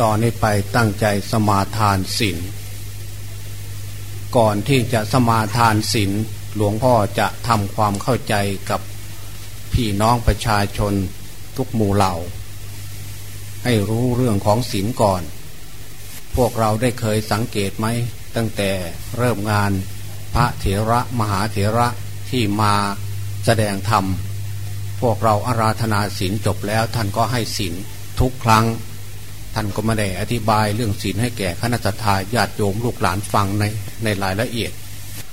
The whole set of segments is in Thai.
ต่อนนี้ไปตั้งใจสมาทานศีลก่อนที่จะสมาทานศีลหลวงพ่อจะทำความเข้าใจกับพี่น้องประชาชนทุกหมู่เหล่า ให้รู้เรื่องของศีลก่อน พวกเราได้เคยสังเกตไหม ตั้งแต่เริ่มงานพระเถระมหาเถระที่มาแสดงธรรม พวกเราอาราธนาศีลจบแล้วท่านก็ให้ศีลทุกครั้ง ท่านก็ไม่ได้อธิบายเรื่องศีลให้แก่คณะทาญาติโยมลูกหลานฟังในในรายละเอียด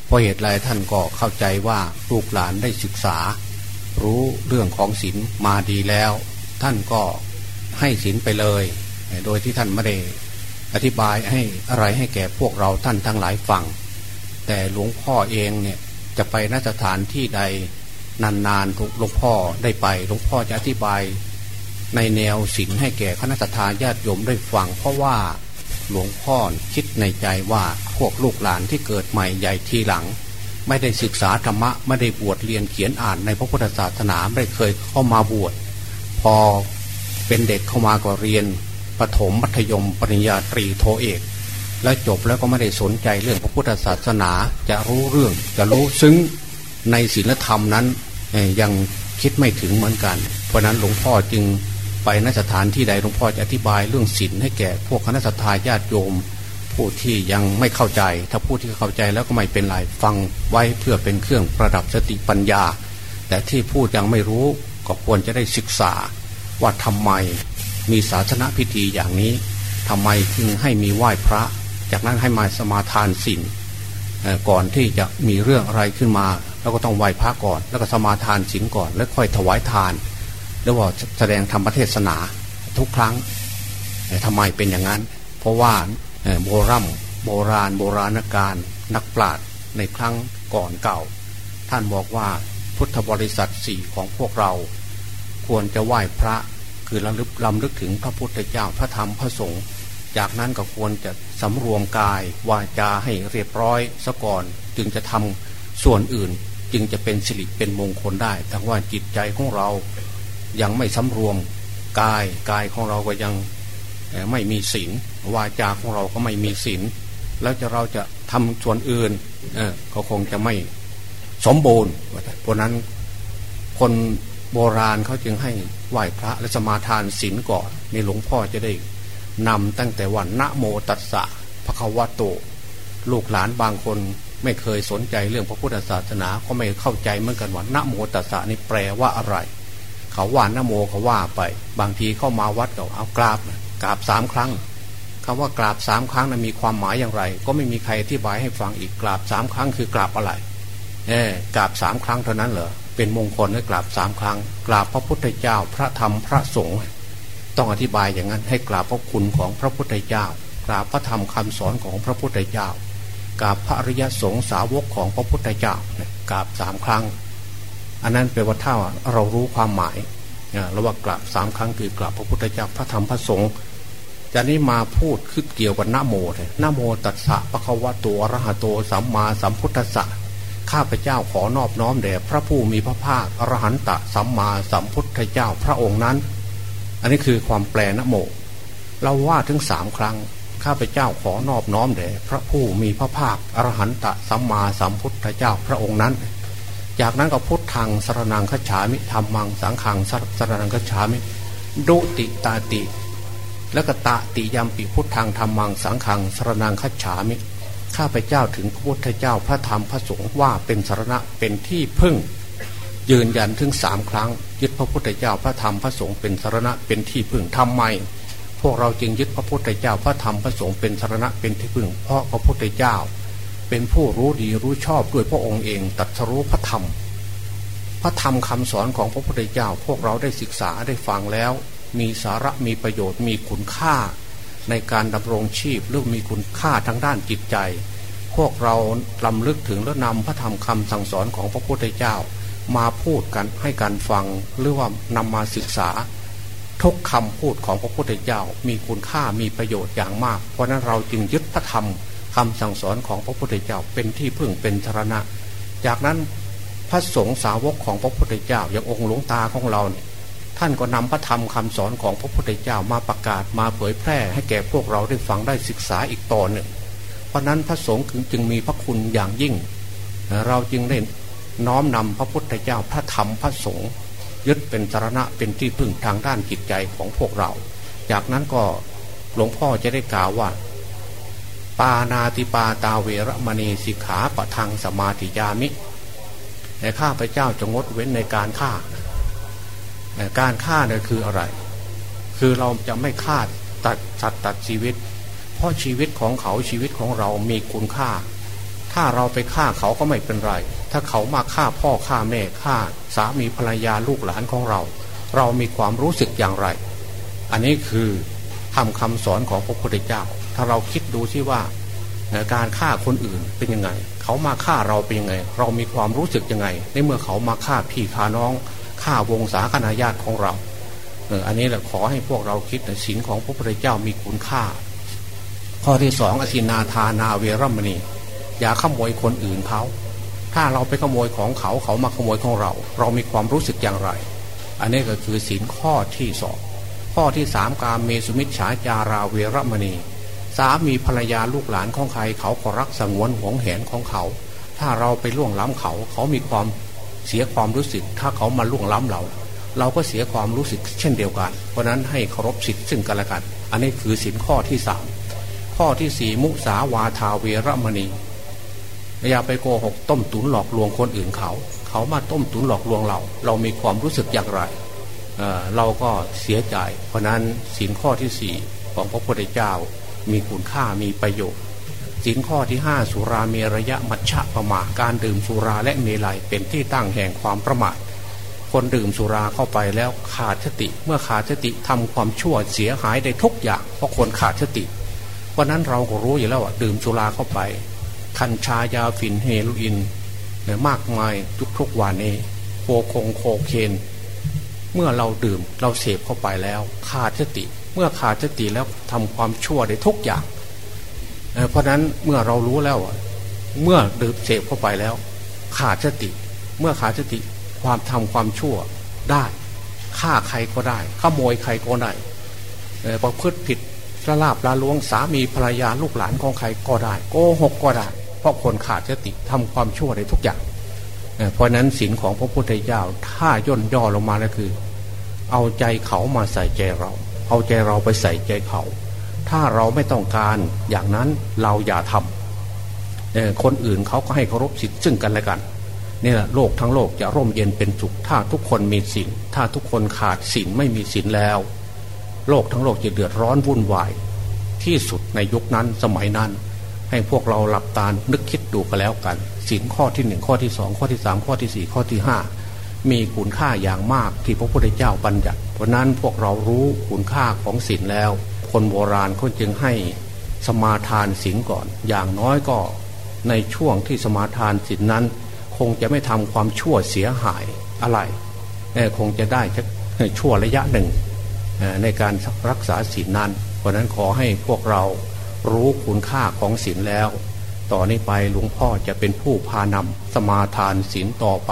เพราะเหตุไรท่านก็เข้าใจว่าลูกหลานได้ศึกษา รู้เรื่องของศีลมาดีแล้ว ท่านก็ให้ศีลไปเลย โดยที่ท่านไม่ได้อธิบายให้อะไรให้แก่พวกเราท่านทั้งหลายฟัง แต่หลวงพ่อเองเนี่ยจะไปนสถานที่ใดนานๆหลวงพ่อได้ไปหลวงพ่อจะอธิบาย ในแนวศีลให้แก่คณะทาญาติโยมได้ฟัง เพราะว่าหลวงพ่อคิดในใจว่าพวกลูกหลานที่เกิดใหม่ใหญ่ทีหลัง ไม่ได้ศึกษาธรรมะไม่ได้บวชเรียนเขียนอ่านในพระพุทธศาสนาไม่เคยเข้ามาบวชพอเป็นเด็กเข้ามาก็เรียนปถมมัธยมปริญญาตรีโทเอก และจบแล้วก็ไม่ได้สนใจเรื่องพระพุทธศาสนาจะรู้เรื่องจะรู้ซึ้งในศีลธรรมนั้นยังคิดไม่ถึงเหมือนกัน เพราะนั้นหลวงพ่อจึง ไปนสถานที่ใดหลวงพ่อจะอธิบายเรื่องศีลให้แก่พวกคณะสัตยาญาติโยม ผู้ที่ยังไม่เข้าใจ ถ้าผู้ที่เข้าใจแล้วก็ไม่เป็นไรฟังไว้เพื่อเป็นเครื่องประดับสติปัญญา แต่ที่พูดยังไม่รู้ก็ควรจะได้ศึกษาว่าทำไมมีศาสนาพิธีอย่างนี้ทำไมจึงให้มีไหว้พระ จากนั้นให้มาสมาทานศีลก่อนที่จะมีเรื่องอะไรขึ้นมา แล้วก็ต้องไหว้พระก่อน แล้วก็สมาทานศีลก่อน แล้วค่อยถวายทาน แล้วว่าแสดงธรรมเทศนาทุกครั้งทำไมเป็นอย่างนั้น เพราะว่าโบรมโบราณ โบราณการนักปราชญ์ในครั้งก่อนเก่า ท่านบอกว่าพุทธบริษัทสี่ของพวกเรา ควรจะไหว้พระคือลำลึกลำลึกถึงพระพุทธเจ้าพระธรรมพระสงฆ์จากนั้นก็ควรจะสำรวมกายวาจาให้เรียบร้อยซะก่อนจึงจะทำส่วนอื่นจึงจะเป็นสิริเป็นมงคลได้ทั้งว่าจิตใจของเรา ยังไม่สำรวมกายกายของเราก็ยังไม่มีศีลวาจาของเราก็ไม่มีศีลแล้วจะเราจะทำส่วนอื่นก็คงจะไม่สมบูรณ์เพราะนั้นคนโบราณเขาจึงให้ไหว้พระและสมาทานศีลก่อนในหลวงพ่อจะได้นำตั้งแต่วันนะโมตัสสะพระควโต ลูกหลานบางคนไม่เคยสนใจเรื่องพระพุทธศาสนาก็ไม่เข้าใจเหมือนกันว่านะโมตัสสะนี่แปลว่าอะไร เขาว่านโมเขาว่าไป บางทีเข้ามาวัดก็เอากราบกราบสามครั้งคำว่ากราบสามครั้งนั้นมีความหมายอย่างไร ก็ไม่มีใครอธิบายให้ฟังอีกกราบสามครั้งคือกราบอะไรเออกราบสามครั้งเท่านั้นเหรอเป็นมงคลให้กราบสามครั้ง กราบพระพุทธเจ้าพระธรรมพระสงฆ์ต้องอธิบายอย่างนั้นให้กราบพระคุณของพระพุทธเจ้ากราบพระธรรมคำสอนของพระพุทธเจ้ากราบพระอริยสงฆ์สาวกของพระพุทธเจ้ากราบสามครั้ง อันนั้นเป็นว่าถ้าเรารู้ความหมายเราว่ากราบสามครั้งคือกราบพระพุทธเจ้าพระธรรมพระสงฆ์จากนี้มาพูดคือเกี่ยวกับนโมเลยนโมตัสสะปะคะวะโตอรหะโตสัมมาสัมพุทธัสสะข้าพเจ้าขอนอบน้อมแด่พระผู้มีพระภาคอรหันตะสัมมาสัมพุทธเจ้าพระองค์นั้น อันนี้คือความแปลนโม เราว่าถึงสามครั้ง ข้าพเจ้าขอนอบน้อมแด่พระผู้มีพระภาคอรหันตะสัมมาสัมพุทธเจ้าพระองค์นั้น จากนั้นก็พุทธังสรนังขฉามิธรรมังสังขังสรนังขฉามิ ดุติตาติ แล้วก็ตาติยามปีพุทธังธรรมังสังขังสรนังขฉามิ ข้าพเจ้าถึงพระพุทธเจ้าพระธรรมพระสงฆ์ว่าเป็นสรณะเป็นที่พึ่ง ยืนยันถึงสามครั้ง ยึดพระพุทธเจ้าพระธรรมพระสงฆ์เป็นสรณะเป็นที่พึ่งทำไม พวกเราจึงยึดพระพุทธเจ้าพระธรรมพระสงฆ์เป็นสรณะเป็นที่พึ่ง เพราะพระพุทธเจ้า เป็นผู้รู้ดีรู้ชอบด้วยพระองค์เองตัดสรู้พระธรรม พระธรรมคำสอนของพระพุทธเจ้า พวกเราได้ศึกษาได้ฟังแล้ว มีสาระมีประโยชน์มีคุณค่า ในการดำรงชีพหรือมีคุณค่าทางด้านจิตใจ พวกเราลำลึกถึงและนำพระธรรมคำสั่งสอนของพระพุทธเจ้า มาพูดกันให้การฟังหรือว่านำมาศึกษาทุกคำพูดของพระพุทธเจ้ามีคุณค่ามีประโยชน์อย่างมาก เพราะนั้นเราจึงยึดพระธรรม คำสั่งสอนของพระพุทธเจ้าเป็นที่พึ่งเป็นธรณะ จากนั้นพระสงฆ์สาวกของพระพุทธเจ้าอย่างองค์หลวงตาของเราเนี่ยท่านก็นำพระธรรมคำสอนของพระพุทธเจ้ามาประกาศมาเผยแพร่ ให้แก่พวกเราได้ฟังได้ศึกษาอีกต่อหนึ่ง เพราะนั้นพระสงฆ์จึงมีพระคุณอย่างยิ่ง เราจึงได้น้อมนำพระพุทธเจ้าพระธรรมพระสงฆ์ยึดเป็นสารณะเป็นที่พึ่งทางด้านจิตใจของพวกเรา จากนั้นก็หลวงพ่อจะได้กล่าวว่า ปานาติปาตาเวรมณีสิกขาปะทังสมาธิยามิแต่ข้าพเจ้าจะงดเว้นในการฆ่า การฆ่าเนี่ยคืออะไร คือเราจะไม่ฆ่าตัดสัตว์ตัดชีวิต เพราะชีวิตของเขาชีวิตของเรามีคุณค่า ถ้าเราไปฆ่าเขาก็ไม่เป็นไร ถ้าเขามาฆ่าพ่อฆ่าแม่ฆ่า สามีภรรยาลูกหลานของเรา เรามีความรู้สึกอย่างไร อันนี้คือทำคำสอนของพระพุทธเจ้า ถ้าเราคิดดูที่ว่าการฆ่าคนอื่นเป็นยังไง เขามาฆ่าเราเป็นยังไง เรามีความรู้สึกยังไง ในเมื่อเขามาฆ่าพี่ฆ่าน้องฆ่าวงศาคณาญาติของเราอันนี้แหละขอให้พวกเราคิดศีลของพระพุทธเจ้ามีคุณค่า ข้อที่สองอธินาทานาเวรมณี อย่าขโมยคนอื่นเขาถ้าเราไปขโมยของเขาเขามาขโมยของเรา เรามีความรู้สึกอย่างไร อันนี้ก็คือศีลข้อที่สองข้อที่สามการเมสุมิชฉาจาราเวรมณี สามีภรรยาลูกหลานของใคร เขาก็รักสงวนหวงแหนของเขา ถ้าเราไปล่วงล้ำเขา เขามีความเสียความรู้สึก ถ้าเขามาล่วงล้ำเรา เราก็เสียความรู้สึกเช่นเดียวกัน เพราะนั้นให้เคารพสิทธิ์ซึ่งกันและกัน อันนี้คือสินข้อที่สามข้อที่สี่มุสาวาทาเวรมณีอย่าไปโกหกต้มตุนหลอกลวงคนอื่นเขา เขามาต้มตุนหลอกลวงเรา เรามีความรู้สึกอย่างไรเราก็เสียใจ เพราะนั้นสินข้อที่สี่ของพระพุทธเจ้า มีคุณค่ามีประโยชน์สินข้อที่ห้าสุราเมรยะมัชฌะประมาการดื่มสุราและเมลัยเป็นที่ตั้งแห่งความประมาทคนดื่มสุราเข้าไปแล้วขาดสติ เมื่อขาดสติทำความชั่วเสียหายได้ทุกอย่าง เพราะคนขาดสติเพราะนั้นเราก็รู้อยู่แล้วว่าดื่มสุราเข้าไป คัญชายาฝิ่นเฮโรอีนมากมายทุกๆวันนี้โคคงโคเคน เมื่อเราดื่มเราเสพเข้าไปแล้วขาดสติ เมื่อขาดสติแล้วทำความชั่วได้ทุกอย่าง เพราะนั้นเมื่อเรารู้แล้ว เมื่อดื่มเสพเข้าไปแล้ว ขาดสติ เมื่อขาดสติความทำความชั่วได้ฆ่าใครก็ได้ขโมยใครก็ได้ประพฤติผิดละลาบละล้วงสามีภรรยาลูกหลานของใครก็ได้โกหกก็ได้ เพราะคนขาดสติทำความชั่วได้ทุกอย่างเพราะนั้นศีลของพระพุทธเจ้าถ้าย่นย่อลงมาแล้วคือ เอาใจเขามาใส่ใจเรา เอาใจเราไปใส่ใจเขา ถ้าเราไม่ต้องการอย่างนั้นเราอย่าทำคนอื่นเขาก็ให้เคารพสิทธิ์ซึ่งกันและกันนี่แหละโลกทั้งโลกจะร่มเย็นเป็นสุขถ้าทุกคนมีศีลถ้าทุกคนขาดศีลไม่มีศีลแล้ว โลกทั้งโลกจะเดือดร้อนวุ่นวาย ที่สุดในยุคนั้นสมัยนั้น ให้พวกเราหลับตานึกคิดดูกันแล้วกันศีลข้อที่หนึ่งข้อที่สองข้อที่สามข้อที่สี่ข้อที่ห้า มีคุณค่าอย่างมากที่พระพุทธเจ้าบัญญัติ เพราะนั้นพวกเรารู้คุณค่าของศีลแล้ว คนโบราณเขาจึงให้สมาทานศีลก่อน อย่างน้อยก็ในช่วงที่สมาทานศีลนั้น คงจะไม่ทำความชั่วเสียหายอะไรคงจะได้ชั่วระยะหนึ่งในการรักษาศีลนั้น เพราะนั้นขอให้พวกเรารู้คุณค่าของศีลแล้ว ต่อนนี้ไปหลวงพ่อจะเป็นผู้พานำสมาทานศีลต่อไป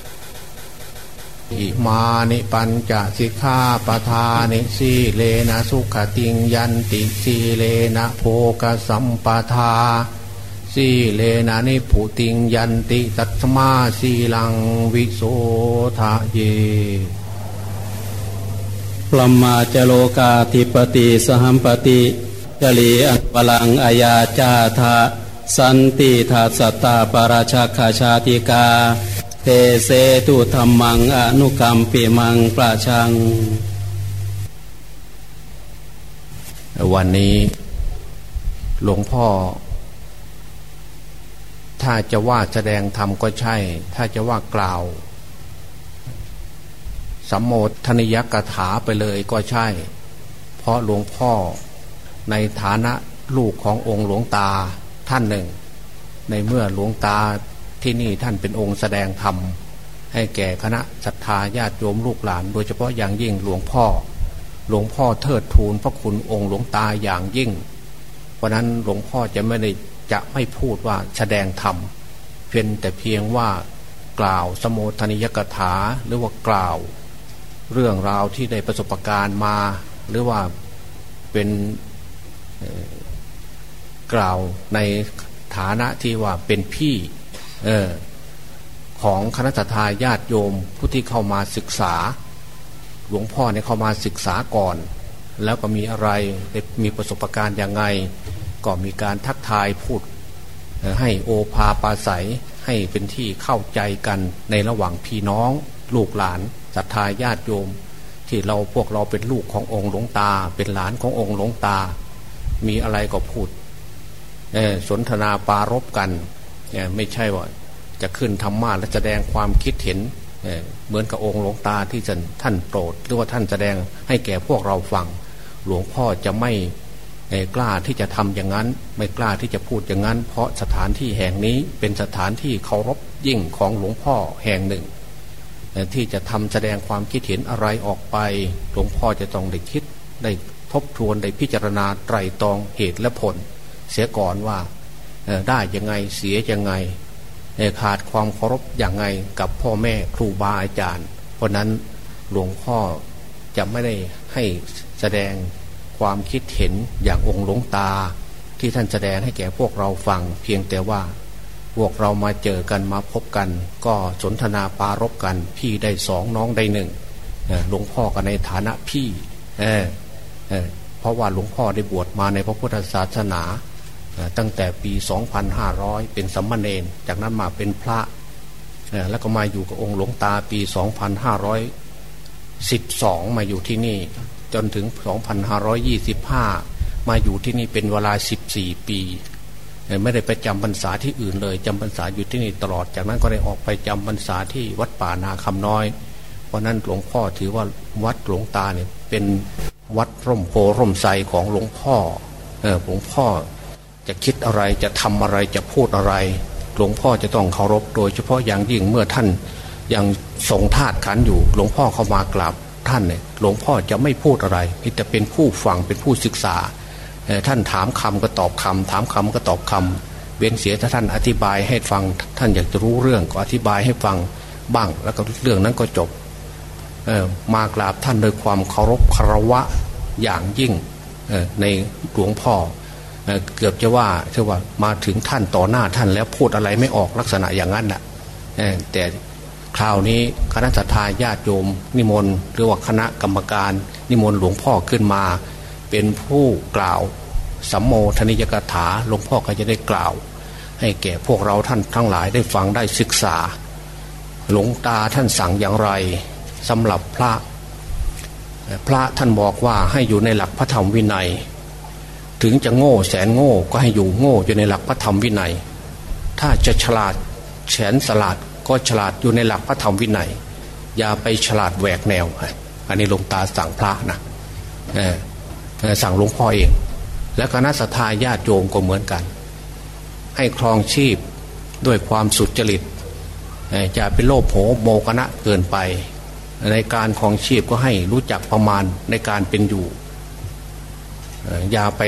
อิมานิปัญจสิกขาปทานิสีเลนะสุขติงยันติสีเลนะโภกสัมปทาสีเลนะนิพุติงยันติตัตมาสีลังวิโสทะเยปรมาจโลกาธิปติสหัมปติจลีอัปลังอายาจาทะสันติทัสตาปราชาคาชาติกา เทเสตุธรรมังอนุกรรมปีมังปราชัง วันนี้หลวงพ่อ ถ้าจะว่าแสดงธรรมก็ใช่ ถ้าจะว่ากล่าวสัมโมทนิยกถาไปเลยก็ใช่ เพราะหลวงพ่อในฐานะลูกขององค์หลวงตาท่านหนึ่ง ในเมื่อหลวงตา ที่นี่ท่านเป็นองค์แสดงธรรมให้แก่คณะศรัทธาญาติโยมลูกหลาน โดยเฉพาะอย่างยิ่งหลวงพ่อ หลวงพ่อเทิดทูนพระคุณองค์หลวงตาอย่างยิ่ง เพราะนั้นหลวงพ่อจะไม่ได้จะไม่พูดว่าแสดงธรรมเพียงแต่เพียงว่ากล่าวสมุทนิยกถาหรือว่ากล่าว เรื่องราวที่ได้ประสบการณ์มา หรือว่าเป็นกล่าวในฐานะที่ว่าเป็นพี่ ออของคณะทาญาติโยมผู้ที่เข้ามาศึกษา หลวงพ่อเนี่ยเข้ามาศึกษาก่อน แล้วก็มีอะไรมีประสบการณ์ยังไง ก็มีการทักทายพูด ให้โอภาปาศัยให้เป็นที่เข้าใจกันในระหว่างพี่น้อง ลูกหลานศรัทธาญาติโยม ที่เราพวกเราเป็นลูกขององค์หลวงตา เป็นหลานขององค์หลวงตา มีอะไรก็พูดสนทนาปารบกัน ไม่ใช่ว่าจะขึ้นธรรมะและแสดงความคิดเห็นเหมือนกับองค์หลวงตาที่ท่านโปรด หรือว่าท่านแสดงให้แก่พวกเราฟัง หลวงพ่อจะไม่กล้าที่จะทำอย่างนั้น ไม่กล้าที่จะพูดอย่างนั้น เพราะสถานที่แห่งนี้เป็นสถานที่เคารพยิ่งของหลวงพ่อแห่งหนึ่ง ที่จะทำแสดงความคิดเห็นอะไรออกไป หลวงพ่อจะต้องได้คิดได้ทบทวนได้พิจารณาไตรตรองเหตุและผล เสียก่อนว่า ได้ยังไงเสียยังไงขาดความเคารพอย่างไงกับพ่อแม่ครูบาอาจารย์ เพราะนั้นหลวงพ่อจะไม่ได้ให้แสดงความคิดเห็นอย่างองค์หลวงตา ที่ท่านแสดงให้แก่พวกเราฟัง เพียงแต่ว่าพวกเรามาเจอกันมาพบกัน ก็สนทนาปารบกัน พี่ได้สองน้องได้หนึ่งหลวงพ่อกันในฐานะพี่เเเพราะว่าหลวงพ่อได้บวชมาในพระพุทธศาสนา ตั้งแต่ปี 2500 เป็นสัมมาเนนจากนั้นมาเป็นพระแล้วก็มาอยู่กับองค์หลวงตาปี 2512 มาอยู่ที่นี่ จนถึง 2525 มาอยู่ที่นี่เป็นเวลา 14 ปี ไม่ได้ไปจำพรรษาที่อื่นเลยจำพรรษาอยู่ที่นี่ตลอด จากนั้นก็ได้ออกไปจำพรรษาที่วัดป่านาคำน้อย เพราะนั้นหลวงพ่อถือว่าวัดหลวงตาเนี่ยเป็นวัดร่มโพร่มไทรของหลวงพ่อหลวงพ่อ จะคิดอะไรจะทำอะไรจะพูดอะไร หลวงพ่อจะต้องเคารพ โดยเฉพาะอย่างยิ่งเมื่อท่านยังทรงธาตุขันอยู่ หลวงพ่อเข้ามากราบท่านเนี่ยหลวงพ่อจะไม่พูดอะไรมีแต่เป็นผู้ฟังเป็นผู้ศึกษา ท่านถามคำก็ตอบคำถามคำก็ตอบคำเว้นเสียถ้าท่านอธิบายให้ฟัง ท่านอยากจะรู้เรื่องก็อธิบายให้ฟังบ้าง แล้วก็เรื่องนั้นก็จบมากราบท่านโดยความเคารพคารวะอย่างยิ่งในหลวงพ่อ เกือบจะว่าเชื่อว่ามาถึงท่านต่อหน้าท่านแล้วพูดอะไรไม่ออกลักษณะอย่างนั้นน่ะแต่คราวนี้คณะสัตยาญาติโยม นิมนต์หรือว่าคณะกรรมการ นิมนต์หลวงพ่อขึ้นมา เป็นผู้กล่าวสัมโมทนิยกถาหลวงพ่อก็จะได้กล่าว ให้แก่พวกเราท่านทั้งหลายได้ฟังได้ศึกษา หลวงตาท่านสั่งอย่างไรสำหรับพระ พระท่านบอกว่าให้อยู่ในหลักพระธรรมวินัย ถึงจะโง่แสนโง่ก็ให้อยู่โง่อยู่ในหลักพระธรรมวินัย ถ้าจะฉลาดแสนสลาดก็ฉลาดอยู่ในหลักพระธรรมวินัย อย่าไปฉลาดแหวกแนว อันนี้หลวงตาสั่งพระนะสั่งหลวงพ่อเอง และคณะสัตยาญาติโยมก็เหมือนกัน ให้ครองชีพด้วยความสุจริตจะเป็นโลภโหโมกณะเกินไป ในการครองชีพก็ให้รู้จักประมาณในการเป็นอยู่ อย่าไป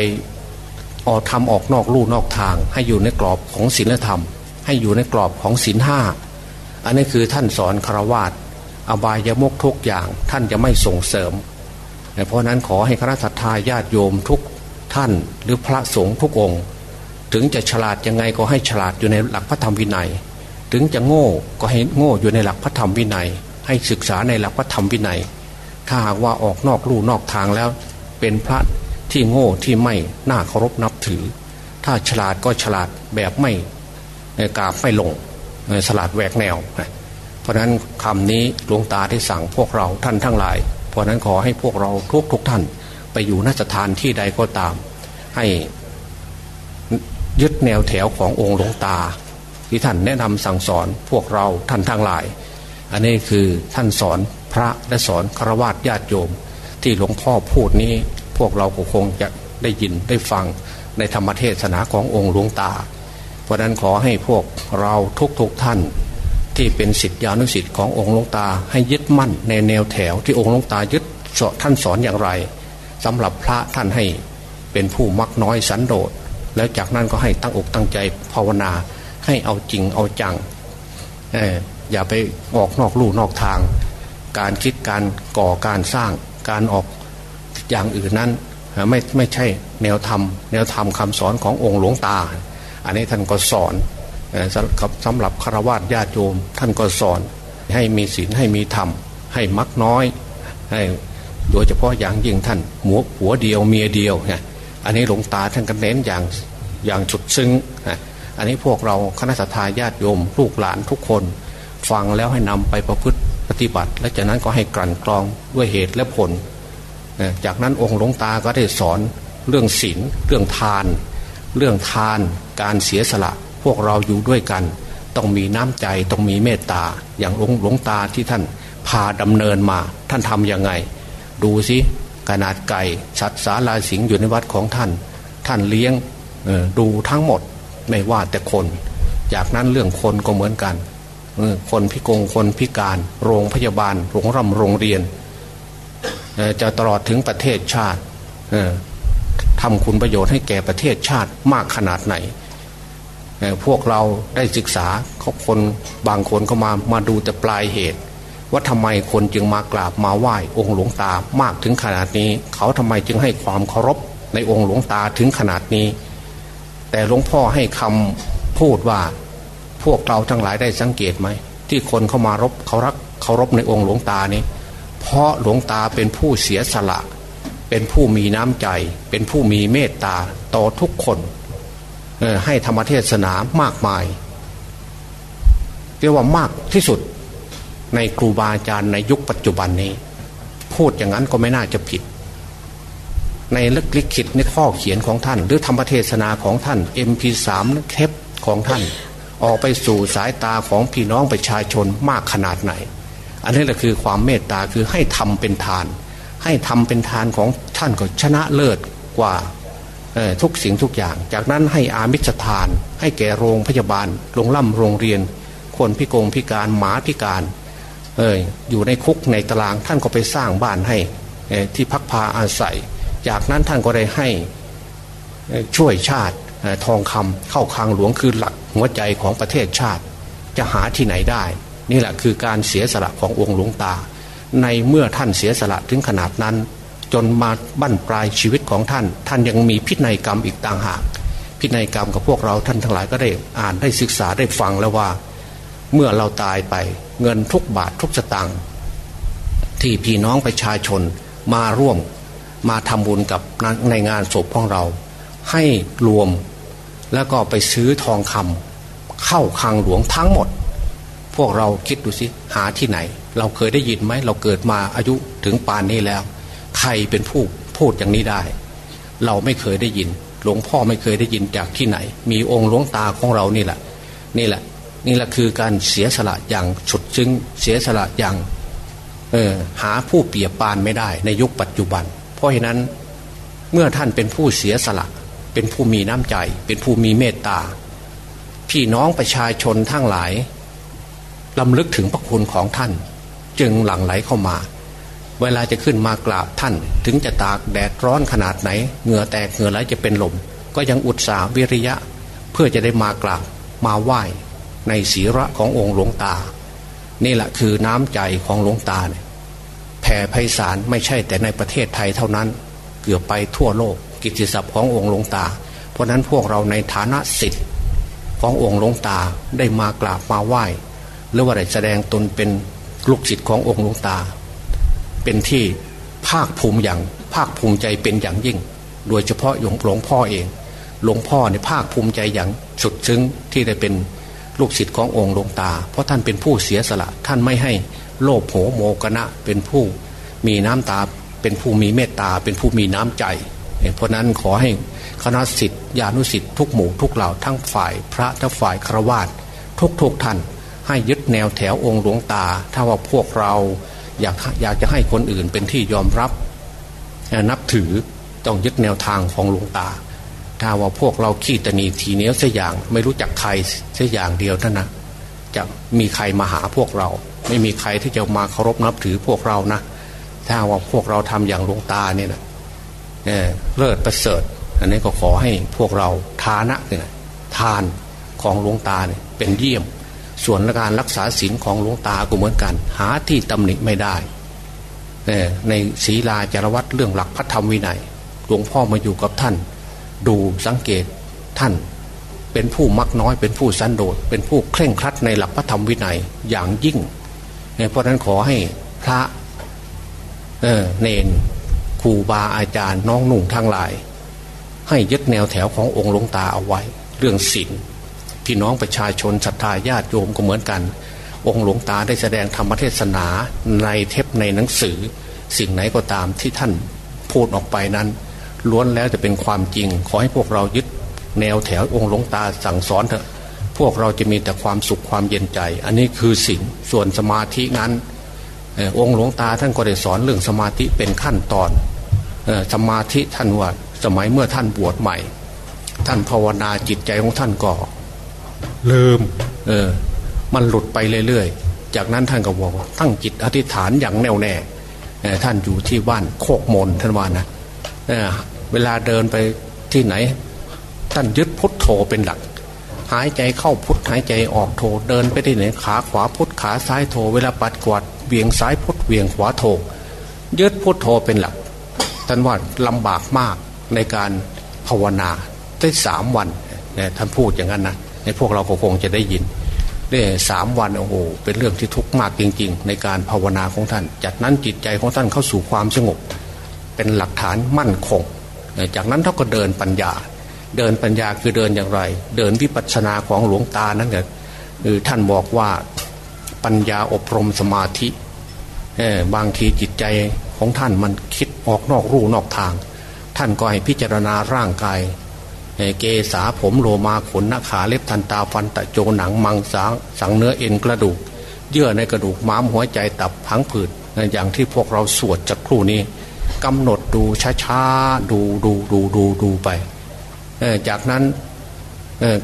ออกทำออกนอกลู่นอกทาง ให้อยู่ในกรอบของศีลธรรม ให้อยู่ในกรอบของศีลห้าอันนี้คือท่านสอนคารวาสอบายยมกทุกอย่างท่านจะไม่ส่งเสริม เพราะนั้นขอให้คณะสัตยาญาติโยมทุกท่านหรือพระสงฆ์ทุกองค์ ถึงจะฉลาดยังไงก็ให้ฉลาดอยู่ในหลักพระธรรมวินัย ถึงจะโง่ก็ให้โง่อยู่ในหลักพระธรรมวินัย ให้ศึกษาในหลักพระธรรมวินัย ถ้าหากว่าออกนอกลู่นอกทางแล้วเป็นพระ ที่โง่ที่ไม่น่าเคารพนับถือ ถ้าฉลาดก็ฉลาดแบบไม่กาบไม่ลงสลาดแหวกแนว เพราะนั้นคำนี้หลวงตาที่สั่งพวกเราท่านทั้งหลาย เพราะนั้นขอให้พวกเราทุกทุกท่าน ไปอยู่นสถานที่ใดก็ตาม ให้ยึดแนวแถวขององค์หลวงตา ที่ท่านแนะนำสั่งสอนพวกเราท่านทั้งหลาย อันนี้คือท่านสอนพระและสอนฆราวาสญาติโยม ที่หลวงพ่อพูดนี้ พวกเราก็คงจะได้ยินได้ฟังในธรรมเทศนาขององค์หลวงตา เพราะนั้นขอให้พวกเราทุกๆทท่านที่เป็นสิทธิอนุสิทธิ์ขององค์หลวงตา ให้ยึดมั่นในแนวแถวที่องค์หลวงตายึดท่านสอนอย่างไรสำหรับพระท่านให้เป็นผู้มักน้อยสันโดษแล้วจากนั้นก็ให้ตั้งอกตั้งใจภาวนาให้เอาจริงเอาจังอย่าไปออกนอกลู่นอกทาง การคิดการก่อการสร้างการออก อย่างอื่นนั้นไม่ไม่ใช่แนวธรรม แนวธรรมคำสอนขององค์หลวงตา อันนี้ท่านก็สอนสำหรับฆราวาสญาติโยม ท่านก็สอนให้มีศีลให้มีธรรม ให้มักน้อยให้โดยเฉพาะอย่างยิ่งท่านหมูหัวเดียวเมียเดียวเนี่ยอันนี้หลวงตาท่านก็เน้นอย่างอย่างจุดซึ้งอันนี้พวกเราคณะสัตยาญาติโยม ลูกหลานทุกคน ฟังแล้วให้นำไปประพฤติปฏิบัติ และจากนั้นก็ให้กลั่นกรองด้วยเหตุและผล จากนั้นองค์หลวงตาก็ได้สอนเรื่องศีลเรื่องทาน เรื่องทานการเสียสละ พวกเราอยู่ด้วยกัน ต้องมีน้ำใจต้องมีเมตตา อย่างองค์หลวงตาที่ท่านพาดำเนินมาท่านทำยังไง ดูสิขนาดไก่สัตว์สาลาสิงอยู่ในวัดของท่าน ท่านเลี้ยงดูทั้งหมดไม่ว่าแต่คน จากนั้นเรื่องคนก็เหมือนกันคนพิกงคนพิการ โรงพยาบาลโรงร่ำโรงเรียน จะตลอดถึงประเทศชาติทำคุณประโยชน์ให้แก่ประเทศชาติมากขนาดไหน พวกเราได้ศึกษาเขาคนบางคนก็มามาดูแต่ปลายเหตุ ว่าทำไมคนจึงมากราบมาไหว้องค์หลวงตามากถึงขนาดนี้ เขาทำไมจึงให้ความเคารพในองค์หลวงตาถึงขนาดนี้ แต่หลวงพ่อให้คำพูดว่าพวกเราทั้งหลายได้สังเกตไหมที่คนเข้ามารบเขารักเคารพในองค์หลวงตานี้ เพราะหลวงตาเป็นผู้เสียสละ เป็นผู้มีน้ำใจ เป็นผู้มีเมตตาต่อทุกคนให้ธรรมเทศนามากมายเรียกว่ามากที่สุดในครูบาอาจารย์ในยุคปัจจุบันนี้ พูดอย่างนั้นก็ไม่น่าจะผิด ในลึกลิขิตในข้อเขียนของท่าน หรือธรรมเทศนาของท่าน MP3 เทปของท่าน ออกไปสู่สายตาของพี่น้องประชาชนมากขนาดไหน อันนี้แหละคือความเมตตาคือให้ทำเป็นทาน ให้ทำเป็นทานของท่านก็ชนะเลิศกว่าทุกสิ่งทุกอย่าง จากนั้นให้อามิสทาน ให้แก่โรงพยาบาลโรงล่ำโรงเรียน คนพิกงพิการหมาพิการเอออยู่ในคุกในตารางท่านก็ไปสร้างบ้านให้ที่พักพาอาศัย จากนั้นท่านก็ได้ให้ช่วยชาติทองคำเข้าคลังหลวงคือหลักหัวใจของประเทศชาติ จะหาที่ไหนได้ นี่แหละคือการเสียสละขององค์หลวงตา ในเมื่อท่านเสียสละถึงขนาดนั้น จนมาบั้นปลายชีวิตของท่าน ท่านยังมีพินัยกรรมอีกต่างหาก พินัยกรรมกับพวกเราท่านทั้งหลายก็ได้อ่านได้ศึกษาได้ฟังแล้วว่า เมื่อเราตายไปเงินทุกบาททุกสตางค์ที่พี่น้องประชาชนมาร่วมมาทำบุญกับในงานศพของเรา ให้รวมแล้วก็ไปซื้อทองคำเข้าคลังหลวงทั้งหมด พวกเราคิดดูสิหาที่ไหน เราเคยได้ยินไหมเราเกิดมาอายุถึงปานนี้แล้ว ใครเป็นผู้พูดอย่างนี้ได้ เราไม่เคยได้ยิน หลวงพ่อไม่เคยได้ยินจากที่ไหน มีองค์หลวงตาของเรานี่แหละ นี่แหละ นี่แหละคือการเสียสละอย่างฉุดซึ้งเสียสละอย่างเออหาผู้เปียบปานไม่ได้ในยุคปัจจุบัน เพราะฉะนั้นเมื่อท่านเป็นผู้เสียสละ เป็นผู้มีน้ำใจ เป็นผู้มีเมตตา พี่น้องประชาชนทั้งหลาย ลำลึกถึงพระคุณของท่าน จึงหลั่งไหลเข้ามา เวลาจะขึ้นมากราบท่าน ถึงจะตากแดดร้อนขนาดไหน เหงื่อแตกเหงื่อไหลจะเป็นลม ก็ยังอุตสาห์วิริยะ เพื่อจะได้มากราบมาไหว้ในศีระขององค์หลวงตา นี่แหละคือน้ำใจของหลวงตาเนี่ยแผ่ไพศาลไม่ใช่แต่ในประเทศไทยเท่านั้น เกือบไปทั่วโลกกิตติศัพท์ขององค์หลวงตา เพราะนั้นพวกเราในฐานะสิทธิ์ขององค์หลวงตาได้มากราบมาไหว้ หรือว่าได้แสดงตนเป็นลูกศิษย์ขององค์หลวงตา เป็นที่ภาคภูมิอย่าง ภาคภูมิใจเป็นอย่างยิ่ง โดยเฉพาะหลวงพ่อเอง หลวงพ่อในภาคภูมิใจอย่างสุดซึ้งที่ได้เป็นลูกศิษย์ขององค์หลวงตา เพราะท่านเป็นผู้เสียสละ ท่านไม่ให้โลภโหโมกณะเป็นผู้มีน้ำตา เป็นผู้มีเมตตา เป็นผู้มีน้ำใจ เพราะนั้นขอให้คณะสิทธิญาณุสิทธิ์ทุกหมู่ทุกเหล่าทั้งฝ่ายพระทั้งฝ่ายครวาตทุกทุกท่าน ให้ยึดแนวแถวองค์หลวงตา ถ้าว่าพวกเราอยากอยากจะให้คนอื่นเป็นที่ยอมรับ นับถือต้องยึดแนวทางของหลวงตา ถ้าว่าพวกเราขี้ตนีทีเนี้ยเสัอย่างไม่รู้จักใครเสัอย่างเดียวท่านั้นจะมีใครมาหาพวกเรา ไม่มีใครที่จะมาเคารพนับถือพวกเรานะ ถ้าว่าพวกเราทำอย่างหลวงตาเนี่ยนะเเลิศประเสริฐ อันนี้ก็ขอให้พวกเราทานะเนี่ยทานของหลวงตาเนี่ยเป็นเยี่ยม ส่วนการรักษาศีลของหลวงตาก็เหมือนกัน หาที่ตำหนิไม่ได้ในศีลาจารวัตเรื่องหลักพระธรรมวินัยหลวงพ่อมาอยู่กับท่าน ดูสังเกตท่านเป็นผู้มักน้อยเป็นผู้สันโดษเป็นผู้เคร่งครัดในหลักพระธรรมวินัยอย่างยิ่ง เพราะนั้นขอให้พระเเนนครูบาอาจารย์น้องหนุ่งทั้งหลาย ให้ยึดแนวแถวขององค์หลวงตาเอาไว้ เรื่องศีล พี่น้องประชาชนศรัทธาญาติโยมก็เหมือนกัน องค์หลวงตาได้แสดงธรรมเทศนาในเทปในหนังสือ สิ่งไหนก็ตามที่ท่านพูดออกไปนั้น ล้วนแล้วจะเป็นความจริง ขอให้พวกเรายึดแนวแถวองค์หลวงตาสั่งสอนเถอะพวกเราจะมีแต่ความสุขความเย็นใจ อันนี้คือสิ่งส่วนสมาธินั้นองค์หลวงตาท่านก็ได้สอนเรื่องสมาธิเป็นขั้นตอนสมาธิท่านว่าสมัยเมื่อท่านบวชใหม่ ท่านภาวนาจิตใจของท่านก็ ลืม เออ มันหลุดไปเรื่อยๆ จากนั้นท่านก็บอกว่าตั้งจิตอธิษฐานอย่างแน่วแน่ท่านอยู่ที่บ้านโคกมนท่านว่านะเเวลาเดินไปที่ไหน ท่านยึดพุทโธเป็นหลัก หายใจเข้าพุทหายใจออกโธเดินไปที่ไหนขาขวาพุทขาซ้ายโธเวลาปัดกวาดเวียงซ้ายพุทเวียงขวาโธยึดพุทโธเป็นหลัก ท่านว่าลำบากมากในการภาวนาได้สามวันเนี่ยท่านพูดอย่างนั้นนะ ในพวกเราคงจะได้ยินได้สามวันโอ้โหเป็นเรื่องที่ทุกข์มากจริง ๆ ในการภาวนาของท่าน จากนั้นจิตใจของท่านเข้าสู่ความสงบ เป็นหลักฐานมั่นคง จากนั้นเขานก็เดินปัญญา เดินปัญญาคือเดินอย่างไร เดินวิปัสสนาของหลวงตานั่นก็คือท่านบอกว่าปัญญาอบรมสมาธิบางทีจิตใจของท่านมันคิดออกนอกรูนอกทาง ท่านก็ให้พิจารณาร่างกาย เกษาผมโลมาขนนาขาเล็บทันตาฟันตะโจหนังมังสังสังเนื้อเอ็นกระดูก เยื่อในกระดูกม้ามหัวใจตับพังผืดอย่างที่พวกเราสวดจากครู่นี้กำหนดดูช้าๆดูดูดูดูดูไปจากนั้น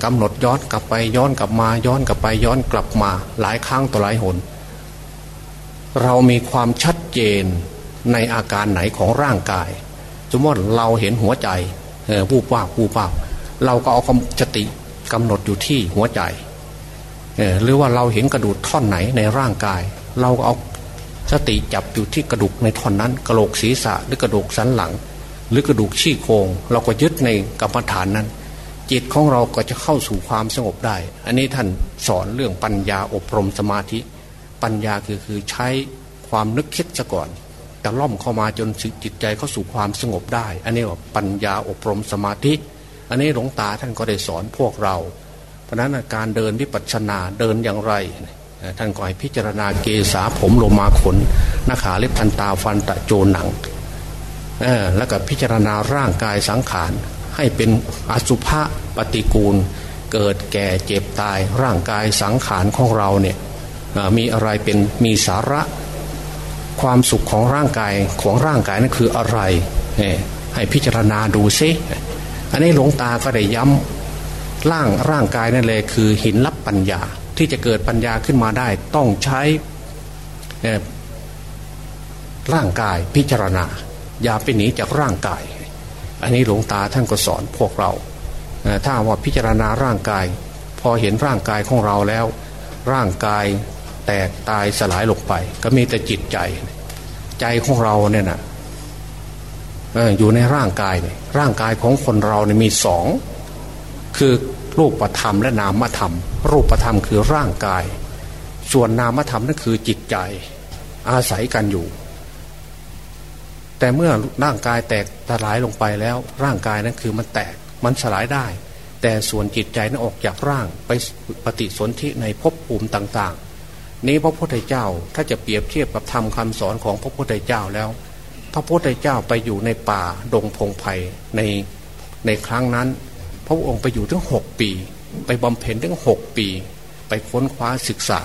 กำหนดย้อนกลับไปย้อนกลับมาย้อนกลับไปย้อนกลับมาหลายครั้งต่อหลายหน เรามีความชัดเจนในอาการไหนของร่างกาย สมมติเราเห็นหัวใจผู้ป้าผู้ป้า เราก็เอาสติกำหนดอยู่ที่หัวใจหรือว่าเราเห็นกระดูกท่อนไหนในร่างกาย เราก็เอาสติจับอยู่ที่กระดูกในท่อนนั้น กระโหลกศีรษะหรือกระดูกสันหลัง หรือกระดูกชี้โครงเราก็ยึดในกรรมฐานนั้น จิตของเราก็จะเข้าสู่ความสงบได้ อันนี้ท่านสอนเรื่องปัญญาอบรมสมาธิ ปัญญาคือคือใช้ความนึกคิดซะก่อนจะล่อมเข้ามาจนจิตใจเข้าสู่ความสงบได้ อันนี้ว่าปัญญาอบรมสมาธิ อันนี้หลวงตาท่านก็ได้สอนพวกเรา เพราะนั้นการเดินวิปัสสนาเดินอย่างไร ท่านก็ให้พิจารณาเกษาผมโลมาขนนาขาเล็บทันตาฟันตะโจหนังแล้วก็พิจารณาร่างกายสังขารให้เป็นอสุภะปฏิกูล เกิดแก่เจ็บตายร่างกายสังขารของเราเนี่ยมีอะไรเป็นมีสาระความสุขของร่างกายของร่างกายนั่นคืออะไรให้พิจารณาดูซิ อันนี้หลวงตาก็ได้ย้ำร่างร่างกายนั่นเลยคือหินรับปัญญาที่จะเกิดปัญญาขึ้นมาได้ ต้องใช้ร่างกายพิจารณา อย่าไปหนีจากร่างกาย อันนี้หลวงตาท่านก็สอนพวกเราถ้าว่าพิจารณาร่างกาย พอเห็นร่างกายของเราแล้ว ร่างกายแตกตายสลายลงไป ก็มีแต่จิตใจ ใจของเราเนี่ยนะ อยู่ในร่างกายเนี่ยร่างกายของคนเราเนี่ยมีสองคือรูปธรรมและนามธรรม รูปธรรมคือร่างกาย ส่วนนามธรรมนั่นคือจิตใจ อาศัยกันอยู่ แต่เมื่อร่างกายแตกสลายลงไปแล้ว ร่างกายนั้นคือมันแตกมันสลายได้ แต่ส่วนจิตใจนั้นออกจากร่างไปปฏิสนธิในภพภูมิต่าง ๆ นี้พระพุทธเจ้าถ้าจะเปรียบเทียบกับธรรมคาสอนของพระพุทธเจ้าแล้ว พระพุทธเจ้าไปอยู่ในป่าดงพงไพ่ในในครั้งนั้น พระองค์ไปอยู่ถึงหกปี ไปบำเพ็ญถึงหกปี ไปค้นคว้าศึกษา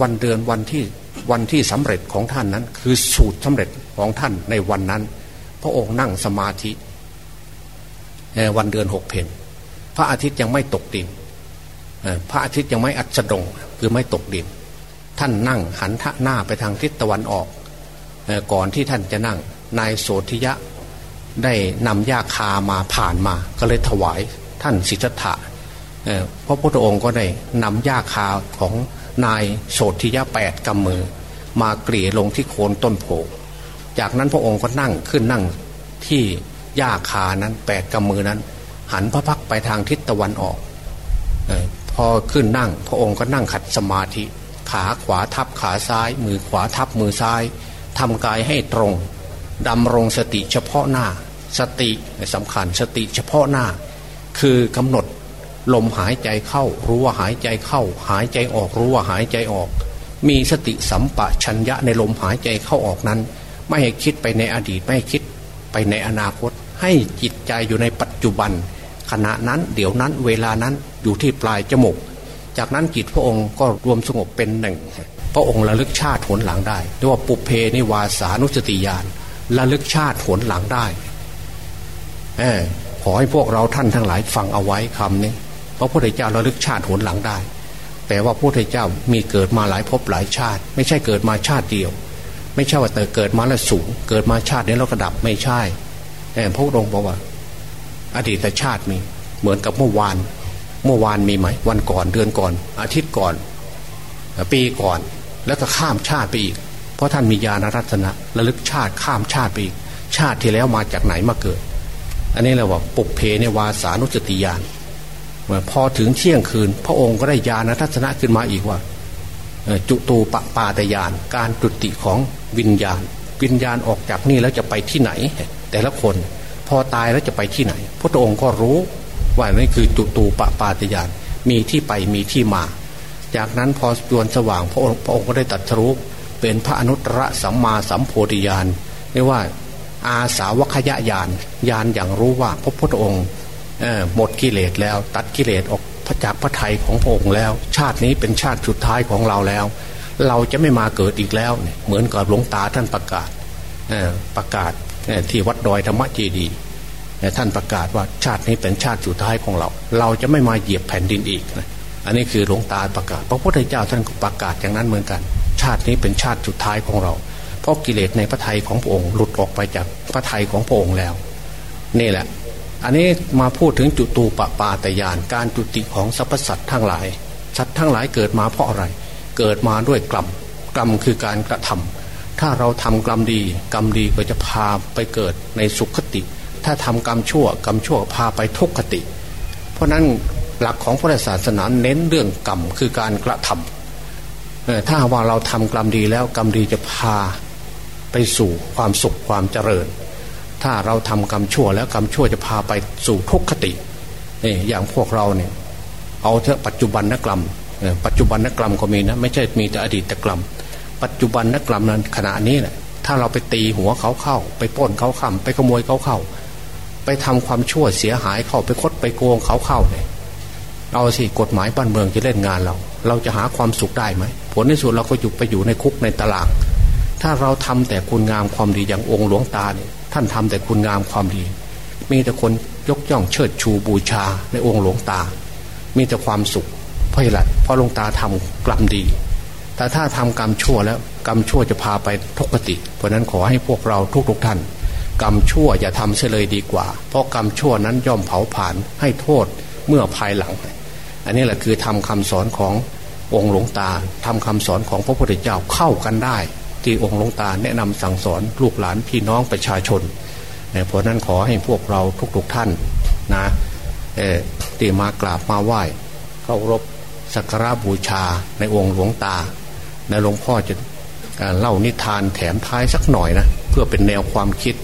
วันเดือนวันที่วันที่สำเร็จของท่านนั้น คือสูตรสำเร็จของท่านในวันนั้น พระองค์นั่งสมาธิวันเดือนหกเพนพระอาทิตย์ยังไม่ตกดินพระอาทิตย์ยังไม่อัสดงคือไม่ตกดิน ท่านนั่งหันทะหน้าไปทางทิศตะวันออก ก่อนที่ท่านจะนั่งนายโสธิยะได้นำยาคามาผ่านมา ก็เลยถวายท่านสิทธัตถะพระพุทธองค์ก็ได้นำยาคาของนายโสธิยะแปดกำมือ มาเกลี่ยลงที่โคนต้นโพจากนั้นพระองค์ก็นั่งขึ้นนั่งที่หญ้าคานั้นแปดกำมือนั้น หันพระพักไปทางทิศตะวันออกอพอขึ้นนั่ง พระองค์ก็นั่งขัดสมาธิ ขาขวาทับขาซ้าย มือขวาทับมือซ้าย ทำกายให้ตรงดำรงสติเฉพาะหน้า สติสำคัญสติเฉพาะหน้า คือกำหนดลมหายใจเข้า รู้ว่าหายใจเข้า หายใจออกรู้ว่าหายใจออก มีสติสัมปะชัญญะในลมหายใจเข้าออกนั้น ไม่ให้คิดไปในอดีตไม่ให้คิดไปในอนาคต ให้จิตใจอยู่ในปัจจุบัน ขณะนั้นเดี๋ยวนั้นเวลานั้นอยู่ที่ปลายจมูก จากนั้นจิตพระองค์ก็รวมสงบเป็นหนึ่ง พระองค์ระลึกชาติผลหลังได้เรียกว่าปุเพนิวาสานุสติญาณระลึกชาติผลหลังได้เออขอให้พวกเราท่านทั้งหลายฟังเอาไว้คำนี้พระพุทธเจ้าระลึกชาติผลหลังได้แปลว่าพระพุทธเจ้ามีเกิดมาหลายภพหลายชาติ ไม่ใช่เกิดมาชาติเดียว ไม่ใช่ว่าแต่เกิดมาแล้วสูง เกิดมาชาตินี้แล้วกระดับไม่ใช่พระองค์บอกว่า อดีตชาติมี เหมือนกับเมื่อวาน เมื่อวานมีไหม วันก่อนเดือนก่อน อาทิตย์ก่อน ปีก่อน แล้วก็ข้ามชาติไปอีก เพราะท่านมีญาณรัตนะระลึกชาติข้ามชาติไปอีก ชาติที่แล้วมาจากไหนมาเกิด อันนี้เราว่าปุกเพในวาสานุสติญาณพอถึงเที่ยงคืน พระองค์ก็ได้ญาณทัศนะขึ้นมาอีกว่า จุตูปปาตยาน การจุติของวิญญาณ วิญญาณออกจากนี่แล้วจะไปที่ไหน แต่ละคนพอตายแล้วจะไปที่ไหน พระองค์ก็รู้ว่านี่คือจุตูปปาตยาน มีที่ไปมีที่มา จากนั้นพอจวนสว่างพระองค์พระองค์ก็ได้ตัดรู้เป็นพระอนุตตรสัมมาสัมโพธิญาณเรียกว่าอาสาวคยะญาณญาณอย่างรู้ว่าพระพุทธองค์หมดกิเลสแล้ว ตัดกิเลสออกพระจากพระไทยของพระองค์แล้ว ชาตินี้เป็นชาติสุดท้ายของเราแล้ว เราจะไม่มาเกิดอีกแล้ว เหมือนกับหลวงตาท่านประกาศประกาศที่วัดดอยธรรมเจดีท่านประกาศว่าชาตินี้เป็นชาติสุดท้ายของเรา เราจะไม่มาเหยียบแผ่นดินอีกนะ อันนี้คือหลวงตาประกาศ พระพุทธเจ้าท่านประกาศอย่างนั้นเหมือนกัน ชาตินี้เป็นชาติสุดท้ายของเรา เพราะกิเลสในพระทัยของพระองค์หลุดออกไปจากพระทัยของพระองค์แล้ว นี่แหละ อันนี้มาพูดถึงจุตูปปาตยานการจุติของสรรพสัตว์ทั้งหลายสัตว์ทั้งหลายเกิดมาเพราะอะไร เกิดมาด้วยกรรมกรรมคือการกระทำถ้าเราทำกรรมดีกรรมดีก็จะพาไปเกิดในสุขคติ ถ้าทำกรรมชั่วกรรมชั่วพาไปทุกขติ เพราะนั้น หลักของพุทธศาสนาเน้นเรื่องกรรมคือการกระทำถ้าว่าเราทำกรรมดีแล้วกรรมดีจะพาไปสู่ความสุขความเจริญ ถ้าเราทำกรรมชั่วแล้วกรรมชั่วจะพาไปสู่ทุกขตินี่อย่างพวกเราเนี่ยเอาเถอะปัจจุบันนักกรรมปัจจุบันนักกรรมก็มีนะไม่ใช่มีแต่อดีตกรรม ปัจจุบันนักกลัมนั้นขณะนี้แหละถ้าเราไปตีหัวเขาเข้า ไปป้นเขาขำไปขโมยเขาเข้า ไปทำความชั่วเสียหายเข้าไปคดไปโกงเขาเข้าเนี่ย เอาสิกฎหมายบ้านเมืองจะเล่นงานเรา เราจะหาความสุขได้ไหมผลในสุดเราก็อยู่ไปอยู่ในคุกในตลาดถ้าเราทำแต่คุณงามความดีอย่างองค์หลวงตาเนี่ยท่านทำแต่คุณงามความดี มีแต่คนยกย่องเชิดชูบูชาในองค์หลวงตา มีแต่ความสุขเพราะอะไรเพราะหลวงตาทำกลัมดี แต่ถ้าทำกรรมชั่วแล้วกรรมชั่วจะพาไปทุกขติ เพราะนั้นขอให้พวกเราทุกๆทท่านกรรมชั่วอย่าทำเสียเลยดีกว่า เพราะกรรมชั่วนั้นย่อมเผาผ่านให้โทษเมื่อภายหลัง อันนี้แหละคือทำคำสอนขององค์หลวงตาทำคำสอนของพระพุทธเจ้าเข้ากันได้ ที่องค์หลวงตาแนะนำสั่งสอนลูกหลานพี่น้องประชาชนเพราะนั้นขอให้พวกเราทุกๆท่านนะตีมากราบมาไหว้เคารพสักการะบูชาในองค์หลวงตาในหลวงพ่อจะเล่านิทานแถมท้ายสักหน่อยนะเพื่อเป็นแนวความคิด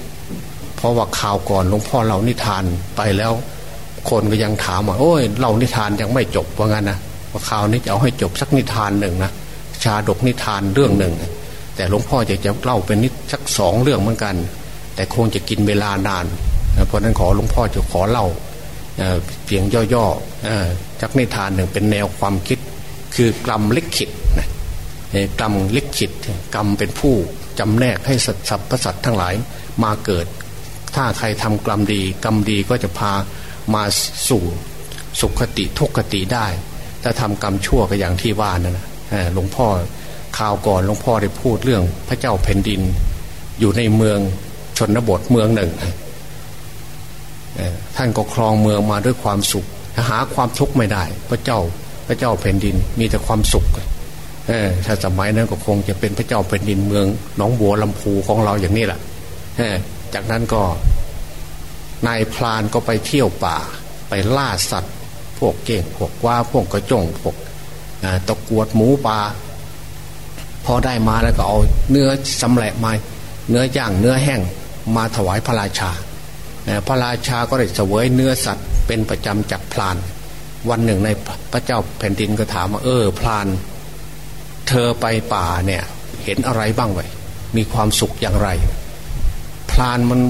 เพราะว่าข่าวก่อนหลวงพ่อเล่านิทานไปแล้ว คนก็ยังถามว่าโอ้ยเล่านิทานยังไม่จบว่างั้นนะว่าข่าวนี้จะเอาให้จบสักนิทานหนึ่งนะชาดกนิทานเรื่องหนึ่ง แต่หลวงพ่อจะจะเล่าเป็นนิสักสองเรื่องเหมือนกัน แต่คงจะกินเวลานาน เพราะนั้นขอหลวงพ่อจะขอเล่าเพียงย่อๆจากนิทานหนึ่งเป็นแนวความคิด คือกรรมลิขิตนะกรรมลิขิตกรรมเป็นผู้จำแนกให้สัตว์สัตว์ทั้งหลายมาเกิด ถ้าใครทำกรรมดี กรรมดีก็จะพา มาสู่สุขติทุกขติได้ ถ้าทำกรรมชั่วก็อย่างที่ว่านั่นนะหลวงพ่อข่าวก่อนหลวงพ่อได้พูดเรื่องพระเจ้าแผ่นดิน อยู่ในเมืองชนบทเมืองหนึ่งท่านก็ครองเมืองมาด้วยความสุข หาความทุกข์ไม่ได้ พระเจ้าพระเจ้าแผ่นดินมีแต่ความสุขเอถ้าสมัยนั้นก็คงจะเป็นพระเจ้าแผ่นดินเมืองหนองบัวลำพูของเราอย่างนี้แหละจากนั้นก็ นายพรานก็ไปเที่ยวป่า ไปล่าสัตว์ พวกเก่งพวกว่าพวกกระจงพวกตะกวดหมูปลาพอได้มาแล้วก็เอาเนื้อสำเร็จมาเนื้อย่างเนื้อแห้งมาถวายพระราชา พระราชาก็ได้เสวยเนื้อสัตว์เป็นประจำจากพราน วันหนึ่งในพระเจ้าแผ่นดินก็ถามว่าเออพราน เธอไปป่าเนี่ยเห็นอะไรบ้างไว้มีความสุขอย่างไรพรานมัน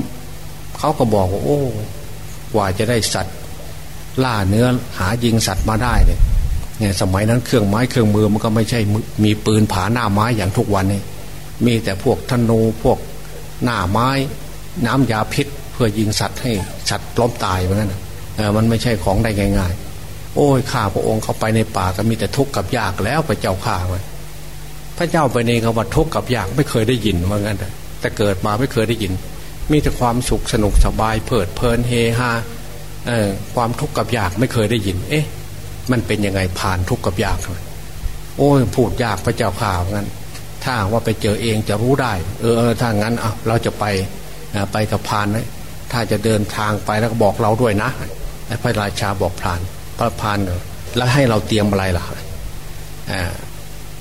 เขาก็บอกว่าโอ้กว่าจะได้สัตว์ล่าเนื้อหายิงสัตว์มาได้เนี่ยเนี่ยสมัยนั้นเครื่องไม้เครื่องมือมันก็ไม่ใช่มีปืนผาหน้าไม้อย่างทุกวันนี้มีแต่พวกธนูพวกหน้าไม้ น้ำยาพิษ เพื่อยิงสัตว์ให้สัตว์ล้มตายเหมือนกันมันไม่ใช่ของได้ง่ายๆ โอ้ยข้าพระองค์เข้าไปในป่าก็มีแต่ทุกข์กับยากแล้วพระเจ้าข้าไว้พระเจ้าไปในคำว่าทุกข์กับยากไม่เคยได้ยินเหมือนกันแต่เกิดมาไม่เคยได้ยิน มีแต่ความสุขสนุกสบายเพลิดเพลินเฮฮาความทุกข์กับยากไม่เคยได้ยิน เอ๊ะ มันเป็นยังไงผ่านทุกข์กับยากโอ้ยพูดยากพระเจ้าข่าวงั้น ถ้าว่าไปเจอเองจะรู้ได้ เออถ้างั้นอะเราจะไปไปกับพานนะถ้าจะเดินทางไปแล้วก็บอกเราด้วยนะพระราชาบอกพาน พระพานแล้วให้เราเตรียมอะไรล่ะ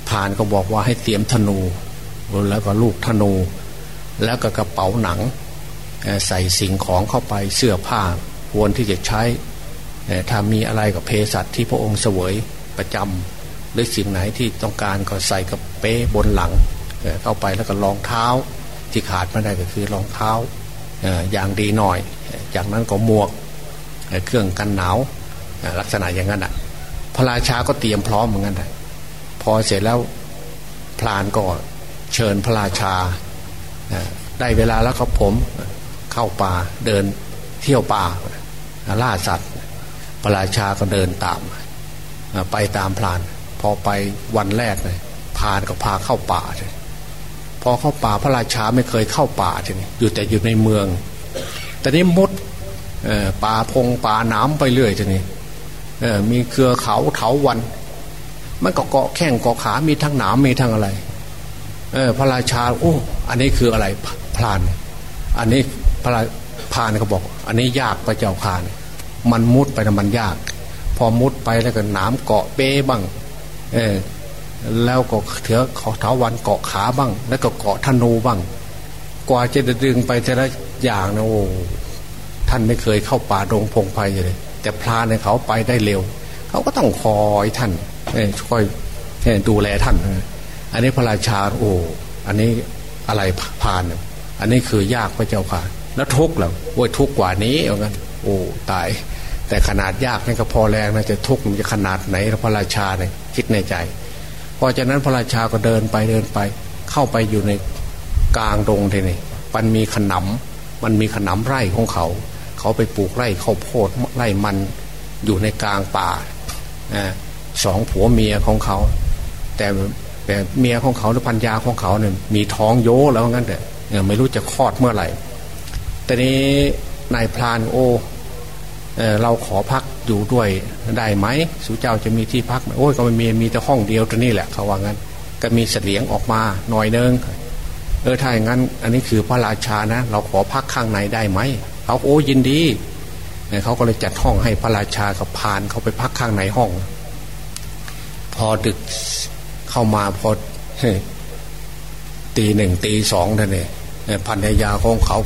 พานก็บอกว่าให้เตรียมธนูแล้วก็ลูกธนู แล้วก็กระเป๋าหนัง ใส่สิ่งของเข้าไปเสื้อผ้าควรที่จะใช้ถ้ามีอะไรกับเพสัตที่พระองค์เสวยประจำหรือสิ่งไหนที่ต้องการก็ใส่กับเป้บนหลังเข้าไปแล้วก็รองเท้าที่ขาดไม่ได้ก็คือรองเท้าอย่างดีหน่อย จากนั้นก็หมวกเครื่องกันหนาวลักษณะอย่างนั้นอะพระราชาก็เตรียมพร้อมเหมือนกันพอเสร็จแล้วพลานก็เชิญพระราชาได้เวลาแล้วครับผม เข้าป่าเดินเที่ยวป่าล่าสัตว์พระราชาก็เดินตาม ไปตามพลาน พอไปวันแรกเลยพานก็พาเข้าป่าเลยพอเข้าป่าพระราชาไม่เคยเข้าป่าทีนี้อยู่แต่อยู่ในเมือง แต่นี้มดป่าพงป่าหนาไปเรื่อยทีนี้มีเครือเขาเถาวัน มันก็เกาะแข้งเกาะขา มีทั้งหนามมีทั้งอะไร เออพระราชาโอ้ อันนี้คืออะไรพลาน อันนี้ พระพานเขาบอก อันนี้ยากพระเจ้าพานมันมุดไปนะมันยาก พอมุดไปแล้วก็หนามเกาะเป้บ้างเออแล้วก็เถือขอเท้าวันเกาะขาบ้าง แล้วก็เกาะธนูบ้าง กว่าจะดึงไปแต่ละอย่างนะโอ้ท่านไม่เคยเข้าป่าดงพงไพ่เลย แต่พลานในเขาไปได้เร็ว เขาก็ต้องคอยท่านช่วยดูแลท่าน อันนี้พระราชาโอ้อันนี้อะไรพาน อันนี้คือยากพระเจ้าค่ะ แล้วทุกข์เหรอโอ้ยทุกข์กว่านี้เอางั้นโอ้ตาย แต่ขนาดยากนี่ก็พอแรงนะจะทุกข์มันจะขนาดไหนพระราชาเนี่ยคิดในใจพอจากนั้นพระราชาก็เดินไปเดินไป เข้าไปอยู่ในกลางดงทีนี่มันมีขนำมันมีขนำไร่ของเขา เขาไปปลูกไร่ข้าวโพดไร่มันอยู่ในกลางป่าสองผัวเมียของเขา แต่แต่เมียของเขาหรือพันยาของเขาเนี่ยมีท้องโยแล้วงั้นแต่ไม่รู้จะคลอดเมื่อไหร่ แต่นี้นายพรานโอเเราขอพักอยู่ด้วยได้ไหมสุเจ้าจะมีที่พักไหมโอ้ยก็ไม่มีมีแต่ห้องเดียวตัวนี้แหละเขาว่างั้น ก็มีเสลียงออกมาหน่อยนึงเออถ้าอย่างนั้น อันนี้คือพระราชานะ เราขอพักข้างในได้ไหมเขาโอ้ยินดีเขาก็เลยจัดห้องให้พระราชากับพานเขาไปพักข้างในห้อง พอดึกเข้ามาพอตีหนึ่งตีสองท่านเนี่ยพันธยาของเขา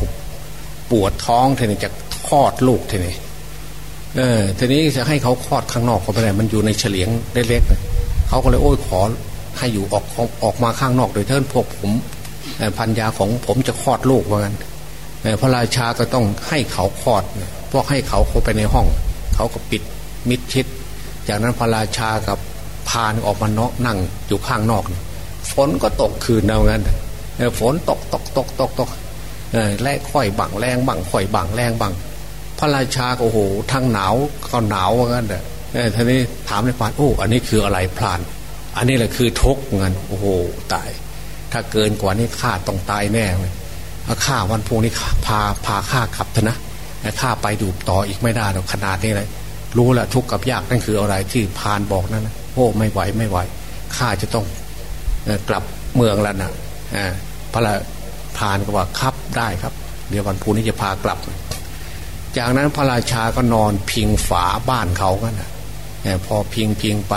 ปวดท้องท่านจะคลอดลูกท่านนี่เออทีนี้จะให้เขาคลอดข้างนอกเขาไปไหนมันอยู่ในเฉลียงเล็กๆเขาก็เลยโอ้ยขอให้อยู่ออกออกมาข้างนอกโดยเทินพวกผมพันยาของผมจะคลอดลูกว่างั้นพระราชาก็ต้องให้เขาคลอดพวกให้เขาเข้าไปในห้อง เขาก็ปิดมิดชิด จากนั้นพระราชากับพานออกมาเนอกนั่งอยู่ข้างนอก ฝนก็ตกคืนเอางั้นฝนตกตกตกตกตก และค่อยบังแรงบังค่อยบังแรงบังพระราชาก็โอ้โหทั้งหนาวก็หนาวว่างั้นเด้อทีนี้ถามในพานโอ้อันนี้คืออะไรพราน อันนี้แหละคือทุกงั้นโอ้โหตาย ถ้าเกินกว่านี้ข้าต้องตายแน่เลยข้าวันพุ่งนี้พาพาข้าขับเถอะนะข้าไปดูต่ออีกไม่ได้หรอกขนาดนี้เลยรู้แหละทุกข์กับยากนั่นคืออะไรที่พานบอกนั่นนะโอ้ไม่ไหวไม่ไหวข้าจะต้องกลับเมืองแล้วนะพระ พานก็ว่าครับได้ครับ เดี๋ยววันพุธนี้จะพากลับ จากนั้นพระราชาก็นอนพิงฝาบ้านเขากันนะพอพิงพิงไป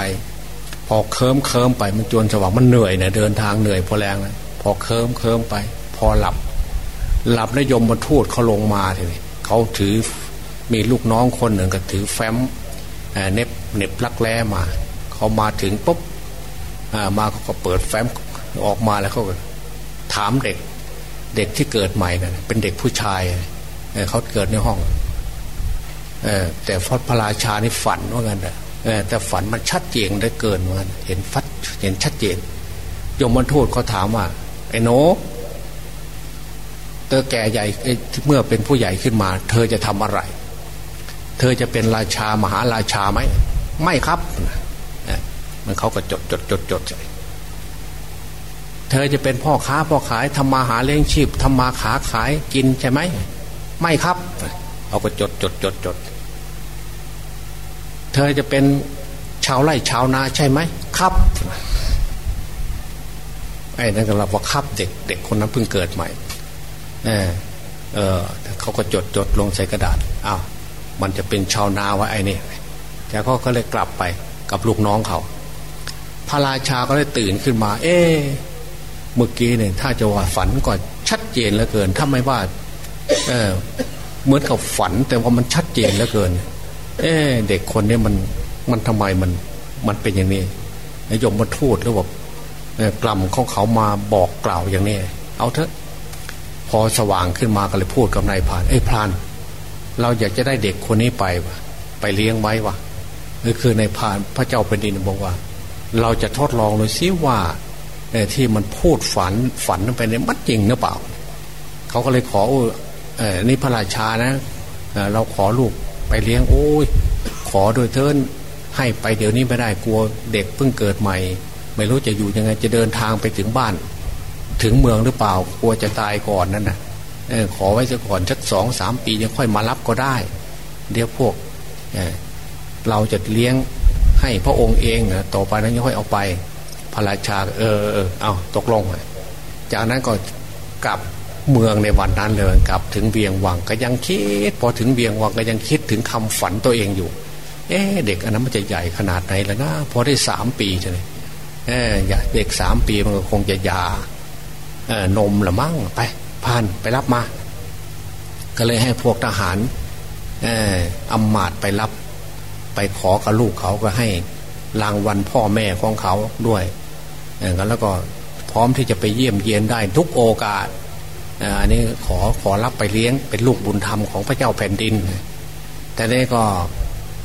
พอเคิมเคิมไปมันจวนสว่างมันเหนื่อยเนะเดินทางเหนื่อยพอแรงนะพอเคิมเคิมไป พอหลับ หลับนายมมาทูดเขาลงมาทีนี้เขาถือมีลูกน้องคนหนึ่งก็ถือแฟ้มเน็บเน็บลักแร้มา เขามาถึงปุ๊บมาเขาก็เปิดแฟ้มออกมาแล้วเขาก็ถามเด็ก เด็กที่เกิดใหม่นะ่ะเป็นเด็กผู้ชายเขาเกิดในห้องแต่ฟอดพระราชานี่ฝันว่างั้นแต่ฝันมันชัดเจนได้เกินว่าเห็นฟัดเห็นชัดเจนยมบรรทูตเขาถามว่า ไอ้โนเธอแก่ใหญ่เมื่อเป็นผู้ใหญ่ขึ้นมา เธอจะทำอะไร เธอจะเป็นราชามหาราชาไหมไม่ครับมันเขาก็จดจดจดจด เธอจะเป็นพ่อค้าพ่อขายทำมาหาเลี้ยงชีพทำมาขาขายกินใช่ไหม ไม่ครับ เอาก็จดจดจดจดเธอจะเป็นชาวไร่ชาวนาใช่ไหมครับไอ้นั่นก็เราว่าครับเด็กเด็กคนนั้นเพิ่งเกิดใหม่เออเออเขาก็จดจดลงใส่กระดาษอ้าวมันจะเป็นชาวนาวะไอ้นี่แต่ก็ก็เลยกลับไปกับลูกน้องเขา พระราชาก็เลยตื่นขึ้นมา เอ๊ เมื่อกี้เนี่ยถ้าจะว่าฝันก่อนชัดเจนเหลือเกิน ถ้าไม่ว่าเออเหมือนกับฝัน แต่ว่ามันชัดเจนเหลือเกิน เอ๊เด็กคนนี้มันมันทำไมมันมันเป็นอย่างนี้นายมมาทูดแล้วบอกกล่ำของเขามาบอกกล่าวอย่างนี้ เอาเถอะ พอสว่างขึ้นมาก็เลยพูดกับนายพรานเอ้ยพราน เราอยากจะได้เด็กคนนี้ไปวะไปเลี้ยงไว้วะคือนายพรานพระเจ้าเป็นดินบอกว่า เราจะทดลองเลยซิว่า ที่มันพูดฝันฝันไปเนี่ยมันจริงหรือเปล่า เขาก็เลยขอเออนี่พระราชานะเราขอลูกไปเลี้ยงโอ้ย ขอโดยเทินให้ไปเดี๋ยวนี้ไม่ได้กลัวเด็กเพิ่งเกิดใหม่ ไม่รู้จะอยู่ยังไงจะเดินทางไปถึงบ้าน ถึงเมืองหรือเปล่ากลัวจะตายก่อนนั่นนะออขอไว้ซะก่อนสักสองสามปียังค่อยมารับก็ได้ เดี๋ยวพวกเเราจะเลี้ยงให้พระองค์เองนะต่อไปนั้นยังค่อยเอาไป พระราชาเออเออเอาตกลงจากนั้นก็กลับเมืองในวันนั้นเลยกลับถึงเวียงวังก็ยังคิด พอถึงเวียงวังก็ยังคิดถึงคำฝันตัวเองอยู่ เอ๊เด็กอันนั้นมันจะใหญ่ขนาดไหนแล้วนะพอได้สามปีใช่ไหมเออเด็กสามปีมันก็คงจะยาเออนมละมั่งไปพานไปรับมา ก็เลยให้พวกทหารเอำมาตไปรับ ไปขอกับลูกเขาก็ให้ รางวัลพ่อแม่ของเขาด้วยแล้วก็พร้อมที่จะไปเยี่ยมเยียนได้ทุกโอกาสอันนี้ขอขอรับไปเลี้ยงเป็นลูกบุญธรรมของพระเจ้าแผ่นดิน แต่นี่ก็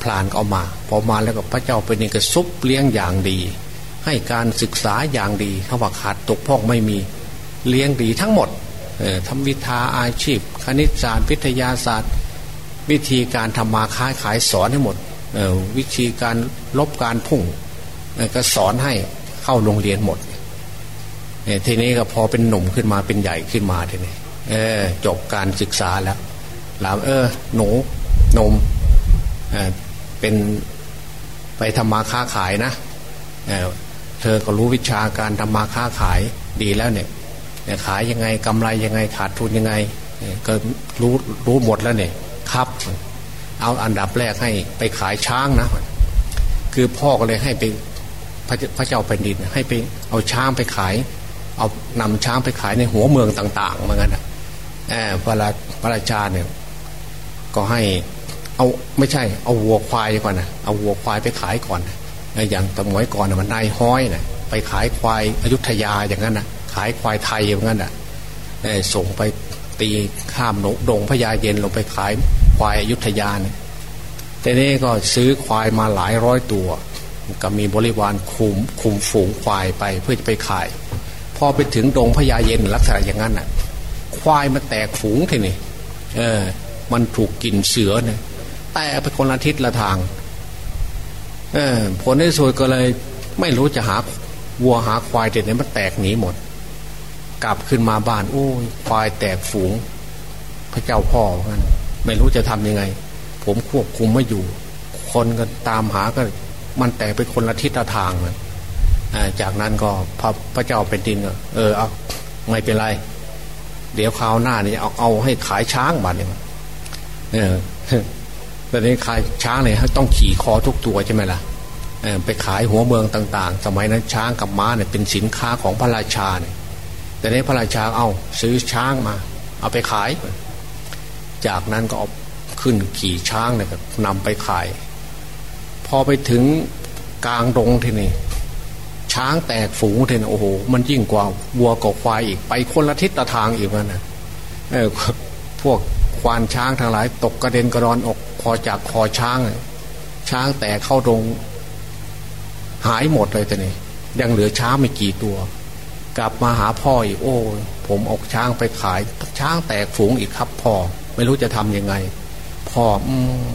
พลานก็มา พอมาแล้วก็พระเจ้าเป็นดินก็ซุปเลี้ยงอย่างดี ให้การศึกษาอย่างดีเขาว่าขาดตกพ่องไม่มีเลี้ยงดีทั้งหมดทำวิทาอาชีพ คณิตศาสตร์วิทยาศาสตร์ วิธีการทำมาค้าขายสอนให้หมด วิธีการลบการพุ่งก็สอนให้เข้าโรงเรียนหมดทีนี้ก็พอเป็นหนุ่มขึ้นมาเป็นใหญ่ขึ้นมาทีนี้จบการศึกษาแล้วหลามเออ หนูนมเเป็นไปทำมาค้าขายนะเเธอก็รู้วิชาการทำมาค้าขายดีแล้วเนี่ยขายยังไงกำไรยังไงขาดทุนยังไงก็รู้รู้หมดแล้วเนี่ยครับ เอาอันดับแรกให้ไปขายช้างนะ คือพ่อก็เลยให้ไปพระพระเจ้าแผ่นดินให้ไปเอาช้างไปขาย เอานำช้างไปขายในหัวเมืองต่างๆเหมือนกันนะพระราพระราชาเนี่ยก็ให้เอาไม่ใช่ เอาวัวควายก่อนนะเอาวัวควายไปขายก่อนอย่างตะมวยก่อนมันนายห้อยนะไปขายควายอยุธยาอย่างนั้นนะขายควายไทยอย่างนั้นอะส่งไปตีข้ามดงพญาเย็นลงไปขาย ควายอยุธยาเนี่ยแต่นี้ก็ซื้อควายมาหลายร้อยตัว ก็มีบริวารคุมคุมฝูงควายไปเพื่อจะไปขาย พอไปถึงดงพญาเย็นลักษณะอย่างนั้นอะคควายมันแตกฝูงทีนี่เออ มันถูกกินเสือเนี่ยแต่ไปคนละทิศละทาง เออผลในสุดก็เลย ไม่รู้จะหาวัวหาควายเด็ดเนี่ยมันแตกหนีหมด กลับขึ้นมาบ้านโอ้ยควายแตกฝูง พระเจ้าพ่อกัน ไม่รู้จะทำยังไง ผมควบคุมไม่อยู่ คนก็ตามหาก็มันแตกไปคนละทิศทางเลยจากนั้นก็พระพระเจ้าเป็นดินก็เออเอาไม่เป็นไร เดี๋ยวคราวหน้านี่เอาเอาให้ขายช้างบัดเนี่ยเออแต่นี้ขายช้างเนี่ยต้องขี่คอทุกตัวใช่ไหมล่ะไปขายหัวเมืองต่าง ๆ สมัยนั้นช้างกับม้าเนี่ยเป็นสินค้าของพระราชาเนี่ยแต่นี้พระราชาเอาซื้อช้างมา เอาไปขาย จากนั้นก็เอาขึ้นขี่ช้างเนี่ยนำไปขาย พอไปถึงกลางดงทีนี่ช้างแตกฝูงทีนี่โอ้โห มันยิ่งกว่าวัวกับควายอีกไปคนละทิศละทางอีกมันนะเออพวกควานช้างทั้งหลาย ตกกระเด็นกระดอนอกพอจากคอช้าง ช้างแตกเข้าดงหายหมดเลยแต่นี่ยังเหลือช้างไม่กี่ตัว กลับมาหาพ่ออีกโอ้ ผมออกช้างไปขายช้างแตกฝูงอีกครับพ่อ ไม่รู้จะทำยังไง พ่ออม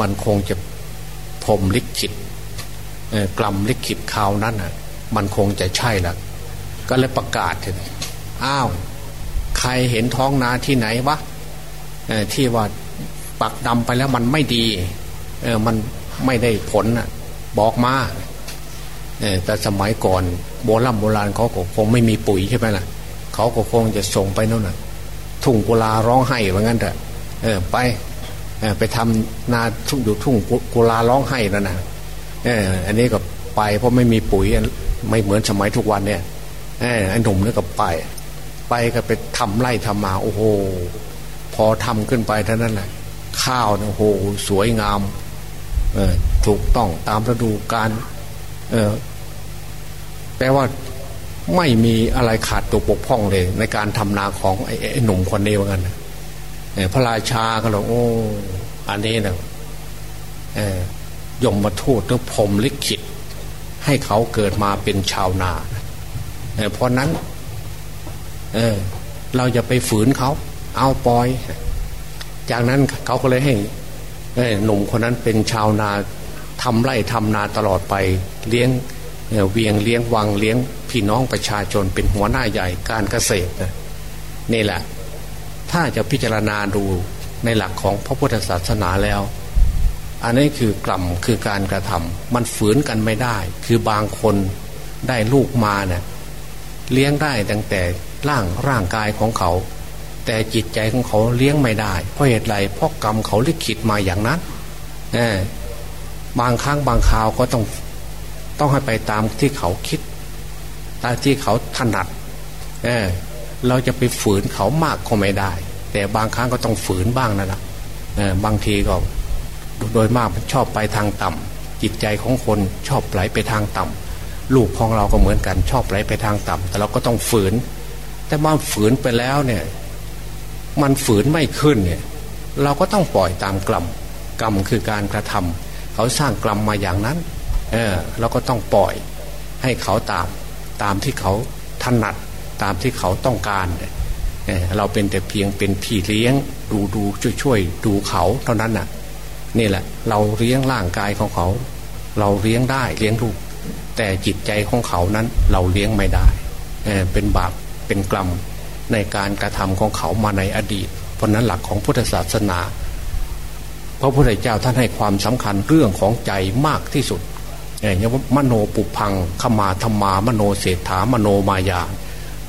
มันคงจะพรมลิขิตกลัมลิขิตคราวนั้นอะ มันคงจะใช่ละก็เลยประกาศเลยอ้าว ใครเห็นท้องนาที่ไหนวะที่ว่าปักดำไปแล้วมันไม่ดี เออมันไม่ได้ผลอะ บอกมาแต่สมัยก่อนโบราณโบราณเขาคงไม่มีปุ๋ยใช่ไหมล่ะ เขาก็คงจะส่งไปนั่นน่ะ ทุ่งกุลาร้องไห้เหมือนกันเถอะเออไปไปทำนาทุ่งอยู่ทุ่งกุลาร้องไห้นั่นนะเอออันนี้ก็ไปเพราะไม่มีปุ๋ยไม่เหมือนสมัยทุกวันเนี่ยเออไอ้หนุ่มนี่ก็ไป ไปก็ไปทำไร่ทำมาโอ้โหพอทำขึ้นไปเท่านั้นแหละข้าวเนี่ยโอ้โหสวยงามเออถูกต้องตามฤดูกาลเออแปลว่า ไม่มีอะไรขาดตัวปกพ่องเลย ในการทำนาของไอ้หนุ่มคนนี้เหมือนกันพระราชาก็เลยโอ้อันนี้นะยมมาทูตหรือพรมลิขิตให้เขาเกิดมาเป็นชาวนาเพราะนั้นเออเราจะไปฝืนเขา เอาปล่อย จากนั้นเขาก็เลยให้หนุ่มคนนั้นเป็นชาวนาทำไร่ทำนาตลอดไป เลี้ยงเวียงเลี้ยงวังเลี้ยง พี่น้องประชาชนเป็นหัวหน้าใหญ่การเกษตรนี่แหละ ถ้าจะพิจารณาดูในหลักของพระพุทธศาสนาแล้ว อันนี้คือกลัมคือการกระทำมันฝืนกันไม่ได้ คือบางคนได้ลูกมาเนี่ยเลี้ยงได้ตั้งแต่ร่างร่างกายของเขา แต่จิตใจของเขาเลี้ยงไม่ได้เพราะเหตุไรเพราะกรรมเขาลิขิตมาอย่างนั้นบางครั้งบางคราวก็ต้องต้องให้ไปตามที่เขาคิด ที่เขาถนัดเเราจะไปฝืนเขามากก็ไม่ได้ แต่บางครั้งก็ต้องฝืนบ้างนะล่ะบางทีก็โดยมากมันชอบไปทางต่ำจิตใจของคนชอบไหลไปทางต่ำลูกของเราก็เหมือนกันชอบไหลไปทางต่ำแต่เราก็ต้องฝืน แต่มาฝืนไปแล้วเนี่ยมันฝืนไม่ขึ้นเนี่ยเราก็ต้องปล่อยตามกรรมกรรมคือการกระทำเขาสร้างกรรมมาอย่างนั้นเออเราก็ต้องปล่อยให้เขาตาม ตามที่เขาถนัดตามที่เขาต้องการเเราเป็นแต่เพียงเป็นพี่เลี้ยงดูดูช่วยช่วยดูเขาเท่านั้นน่ะนี่แหละ เราเลี้ยงร่างกายของเขา เราเลี้ยงได้เลี้ยงลูกแต่จิตใจของเขานั้นเราเลี้ยงไม่ได้เเป็นบาปเป็นกรรมในการกระทำของเขามาในอดีต เพราะนั้นหลักของพุทธศาสนาพระพุทธเจ้าท่านให้ความสำคัญเรื่องของใจมากที่สุด อย่างว่ามโนปุพังขมาธรรมามโนเศรษฐามโนมายา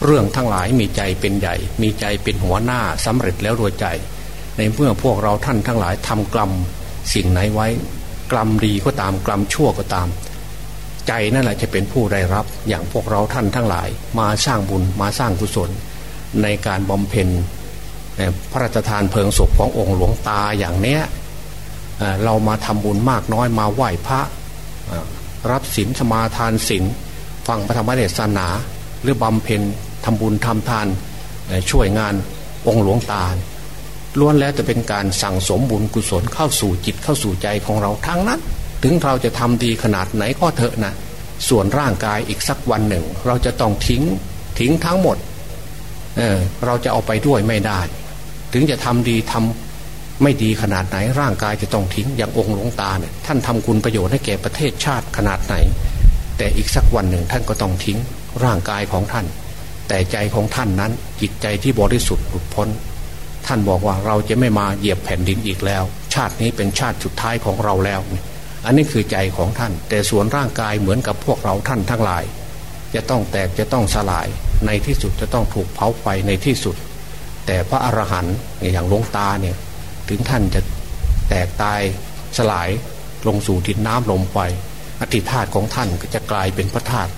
เรื่องทั้งหลายมีใจเป็นใหญ่ มีใจเป็นหัวหน้าสำเร็จแล้วโดยใจ ในเมื่อพวกเราท่านทั้งหลายทำกรรมสิ่งไหนไว้ กรรมดีก็ตามกรรมชั่วก็ตาม ใจนั่นแหละจะเป็นผู้ได้รับอย่างพวกเราท่านทั้งหลาย มาสร้างบุญมาสร้างกุศล ในการบำเพ็ญพระราชทานเพลิงศพขององค์หลวงตาอย่างเนี้ยเรามาทำบุญมากน้อยมาไหว้พระ รับศีลสมาทานศีลฟังพระธรรมเทศนา หรือบำเพ็ญทำบุญทำทาน ช่วยงานองค์หลวงตาล้วนแล้วจะเป็นการสั่งสมบุญกุศลเข้าสู่จิตเข้าสู่ใจของเราทั้งนั้น ถึงเราจะทำดีขนาดไหนก็เถอะนะส่วนร่างกายอีกสักวันหนึ่ง เราจะต้องทิ้งทิ้งทั้งหมดเเราจะเอาไปด้วยไม่ได้ ถึงจะทำดีทำ ไม่ดีขนาดไหนร่างกายจะต้องทิ้งอย่างองค์หลวงตาเนี่ยท่านทำคุณประโยชน์ให้แก่ประเทศชาติขนาดไหน แต่อีกสักวันหนึ่งท่านก็ต้องทิ้งร่างกายของท่าน แต่ใจของท่านนั้นจิตใจที่บริสุทธิ์หลุดพ้น ท่านบอกว่าเราจะไม่มาเหยียบแผ่นดินอีกแล้ว ชาตินี้เป็นชาติสุดท้ายของเราแล้ว อันนี้คือใจของท่าน แต่ส่วนร่างกายเหมือนกับพวกเราท่านทั้งหลาย จะต้องแตกจะต้องสลายในที่สุดจะต้องถูกเผาไฟในที่สุด แต่พระอรหันต์อย่างหลวงตาเนี่ย ถึงท่านจะแตกตายสลายลงสู่ดินน้ำลมไฟอธิธาตของท่านก็จะกลายเป็นพระธาตุ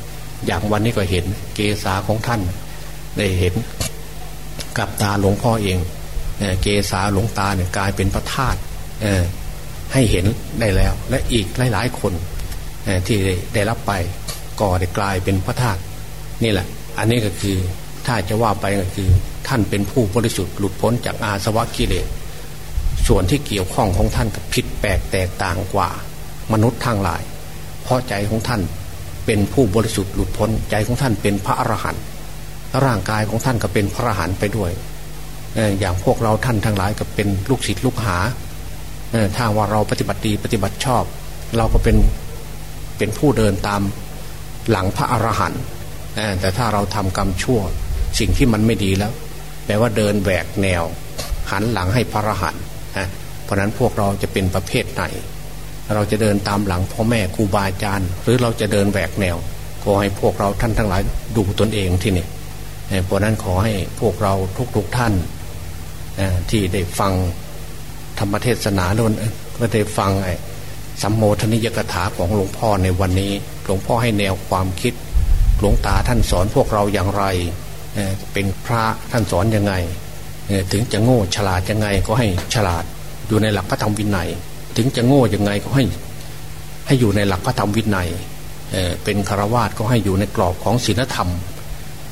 อย่างวันนี้ก็เห็นเกษาของท่าน ได้เห็นกับตาหลวงพ่อเองเกษาหลวงตาเนี่ยกลายเป็นพระธาตุให้เห็นได้แล้ว และอีกหลายๆคนที่ได้รับไปก็ได้กลายเป็นพระธาตุนี่แหละ อันนี้ก็คือถ้าจะว่าไปก็คือ ท่านเป็นผู้บริสุทธิ์หลุดพ้นจากอาสวะกิเลส ส่วนที่เกี่ยวข้องของท่านกับผิดแปลกแตกต่างกว่า มนุษย์ทางหลาย เพราะใจของท่านเป็นผู้บริสุทธิ์หลุดพ้นใจของท่านเป็นพระอรหันต์ร่างกายของท่านก็เป็นพระอรหันต์ไปด้วยอย่างพวกเราท่านทั้งหลายก็เป็นลูกศิษย์ลูกหาถ้าว่าเราปฏิบัติดีปฏิบัติชอบ เราก็เป็นเป็นผู้เดินตามหลังพระอรหันต์แต่ถ้าเราทำกรรมชั่ว สิ่งที่มันไม่ดีแล้วแปลว่าเดินแหวกแนว หันหลังให้พระอรหันต์ เพราะนั้นพวกเราจะเป็นประเภทไหน เราจะเดินตามหลังพ่อแม่ครูบาอาจารย์ หรือเราจะเดินแหวกแนวขอให้พวกเราท่านทั้งหลายดูตนเองที่นี่เพราะนั้นขอให้พวกเราทุกๆทท่านที่ได้ฟังธรรมเทศนาแล้วก็ได้ฟังไอ้สัมโมทนิยกถาของหลวงพ่อในวันนี้ หลวงพ่อให้แนวความคิด หลวงตาท่านสอนพวกเราอย่างไร เป็นพระท่านสอนยังไง ถึงจะโง่ฉลาดยังไงก็ให้ฉลาด อยู่ในหลักพระธรรมวินัย ถึงจะโง่ยังไงก็ให้ให้อยู่ในหลักพระธรรมวินัยเป็นคารวาสก็ให้อยู่ในกรอบของศีลธรรม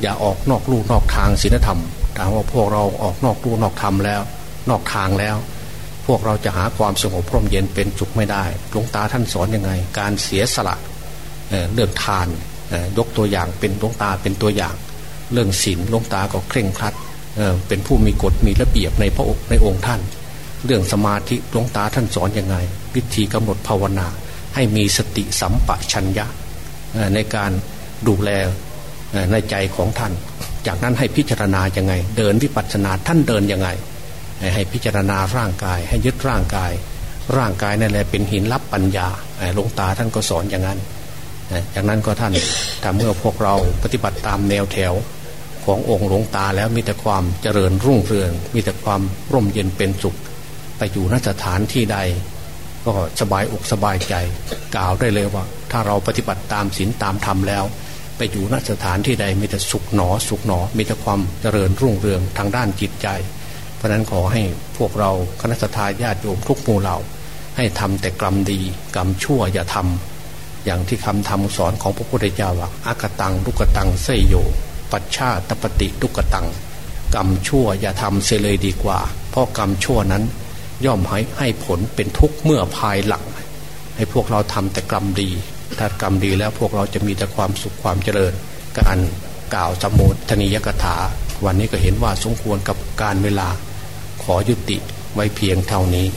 อย่าออกนอกลู่นอกทางศีลธรรมถามว่าพวกเราออกนอกลู่นอกธรรมแล้ว นอกทางแล้ว พวกเราจะหาความสงบพร่มเย็นเป็นจุกไม่ได้หลวงตาท่านสอนยังไง การเสียสละเรื่องทานยกตัวอย่างเป็นหลวงตาเป็นตัวอย่าง เรื่องศีลหลวงตาก็เคร่งครัดเป็นผู้มีกฎมีระเบียบในพระองค์ในองค์ท่าน เรื่องสมาธิหลวงตาท่านสอนยังไง วิธีกำหนดภาวนา ให้มีสติสัมปชัญญะในการดูแลในใจของท่าน จากนั้นให้พิจารณายังไง เดินวิปัสสนาท่านเดินยังไง ให้พิจารณาร่างกาย ให้ยึดร่างกาย ร่างกายนั่นแหละเป็นหินรับปัญญาหลวงตาท่านก็สอนอย่างนั้นจากนั้นก็ท่านถ้าเมื่อพวกเราปฏิบัติตามแนวแถวขององค์หลวงตาแล้วมีแต่ความเจริญรุ่งเรือง มีแต่ความร่มเย็นเป็นสุข ไปอยู่นสถานที่ใด ก็สบายอกสบายใจ กล่าวได้เลยว่า ถ้าเราปฏิบัติตามศีลตามธรรมแล้ว ไปอยู่นสถานที่ใดมีแต่สุขหนอ สุขหนอ มีแต่ความเจริญรุ่งเรืองทางด้านจิตใจ เพราะนั้นขอให้พวกเราคณะทาญาติโยมทุกหมู่เหล่า ให้ทำแต่กรรมดี กรรมชั่วอย่าทำอย่างที่คำทำสอนของพระพุทธเจ้าว่าอากตังลุกตังเสยโย ปัชชาตปฏิลุกตังกรรมชั่วอย่าทำเสียเลยดีกว่า เพราะกรรมชั่วนั้น ย่อมให้ให้ผลเป็นทุกข์เมื่อภายหลัง ให้พวกเราทำแต่กรรมดี ถ้ากรรมดีแล้วพวกเราจะมีแต่ความสุขความเจริญการกล่าวสมุทนิยกถา วันนี้ก็เห็นว่าสมควรกับการเวลาขอยุติไว้เพียงเท่านี้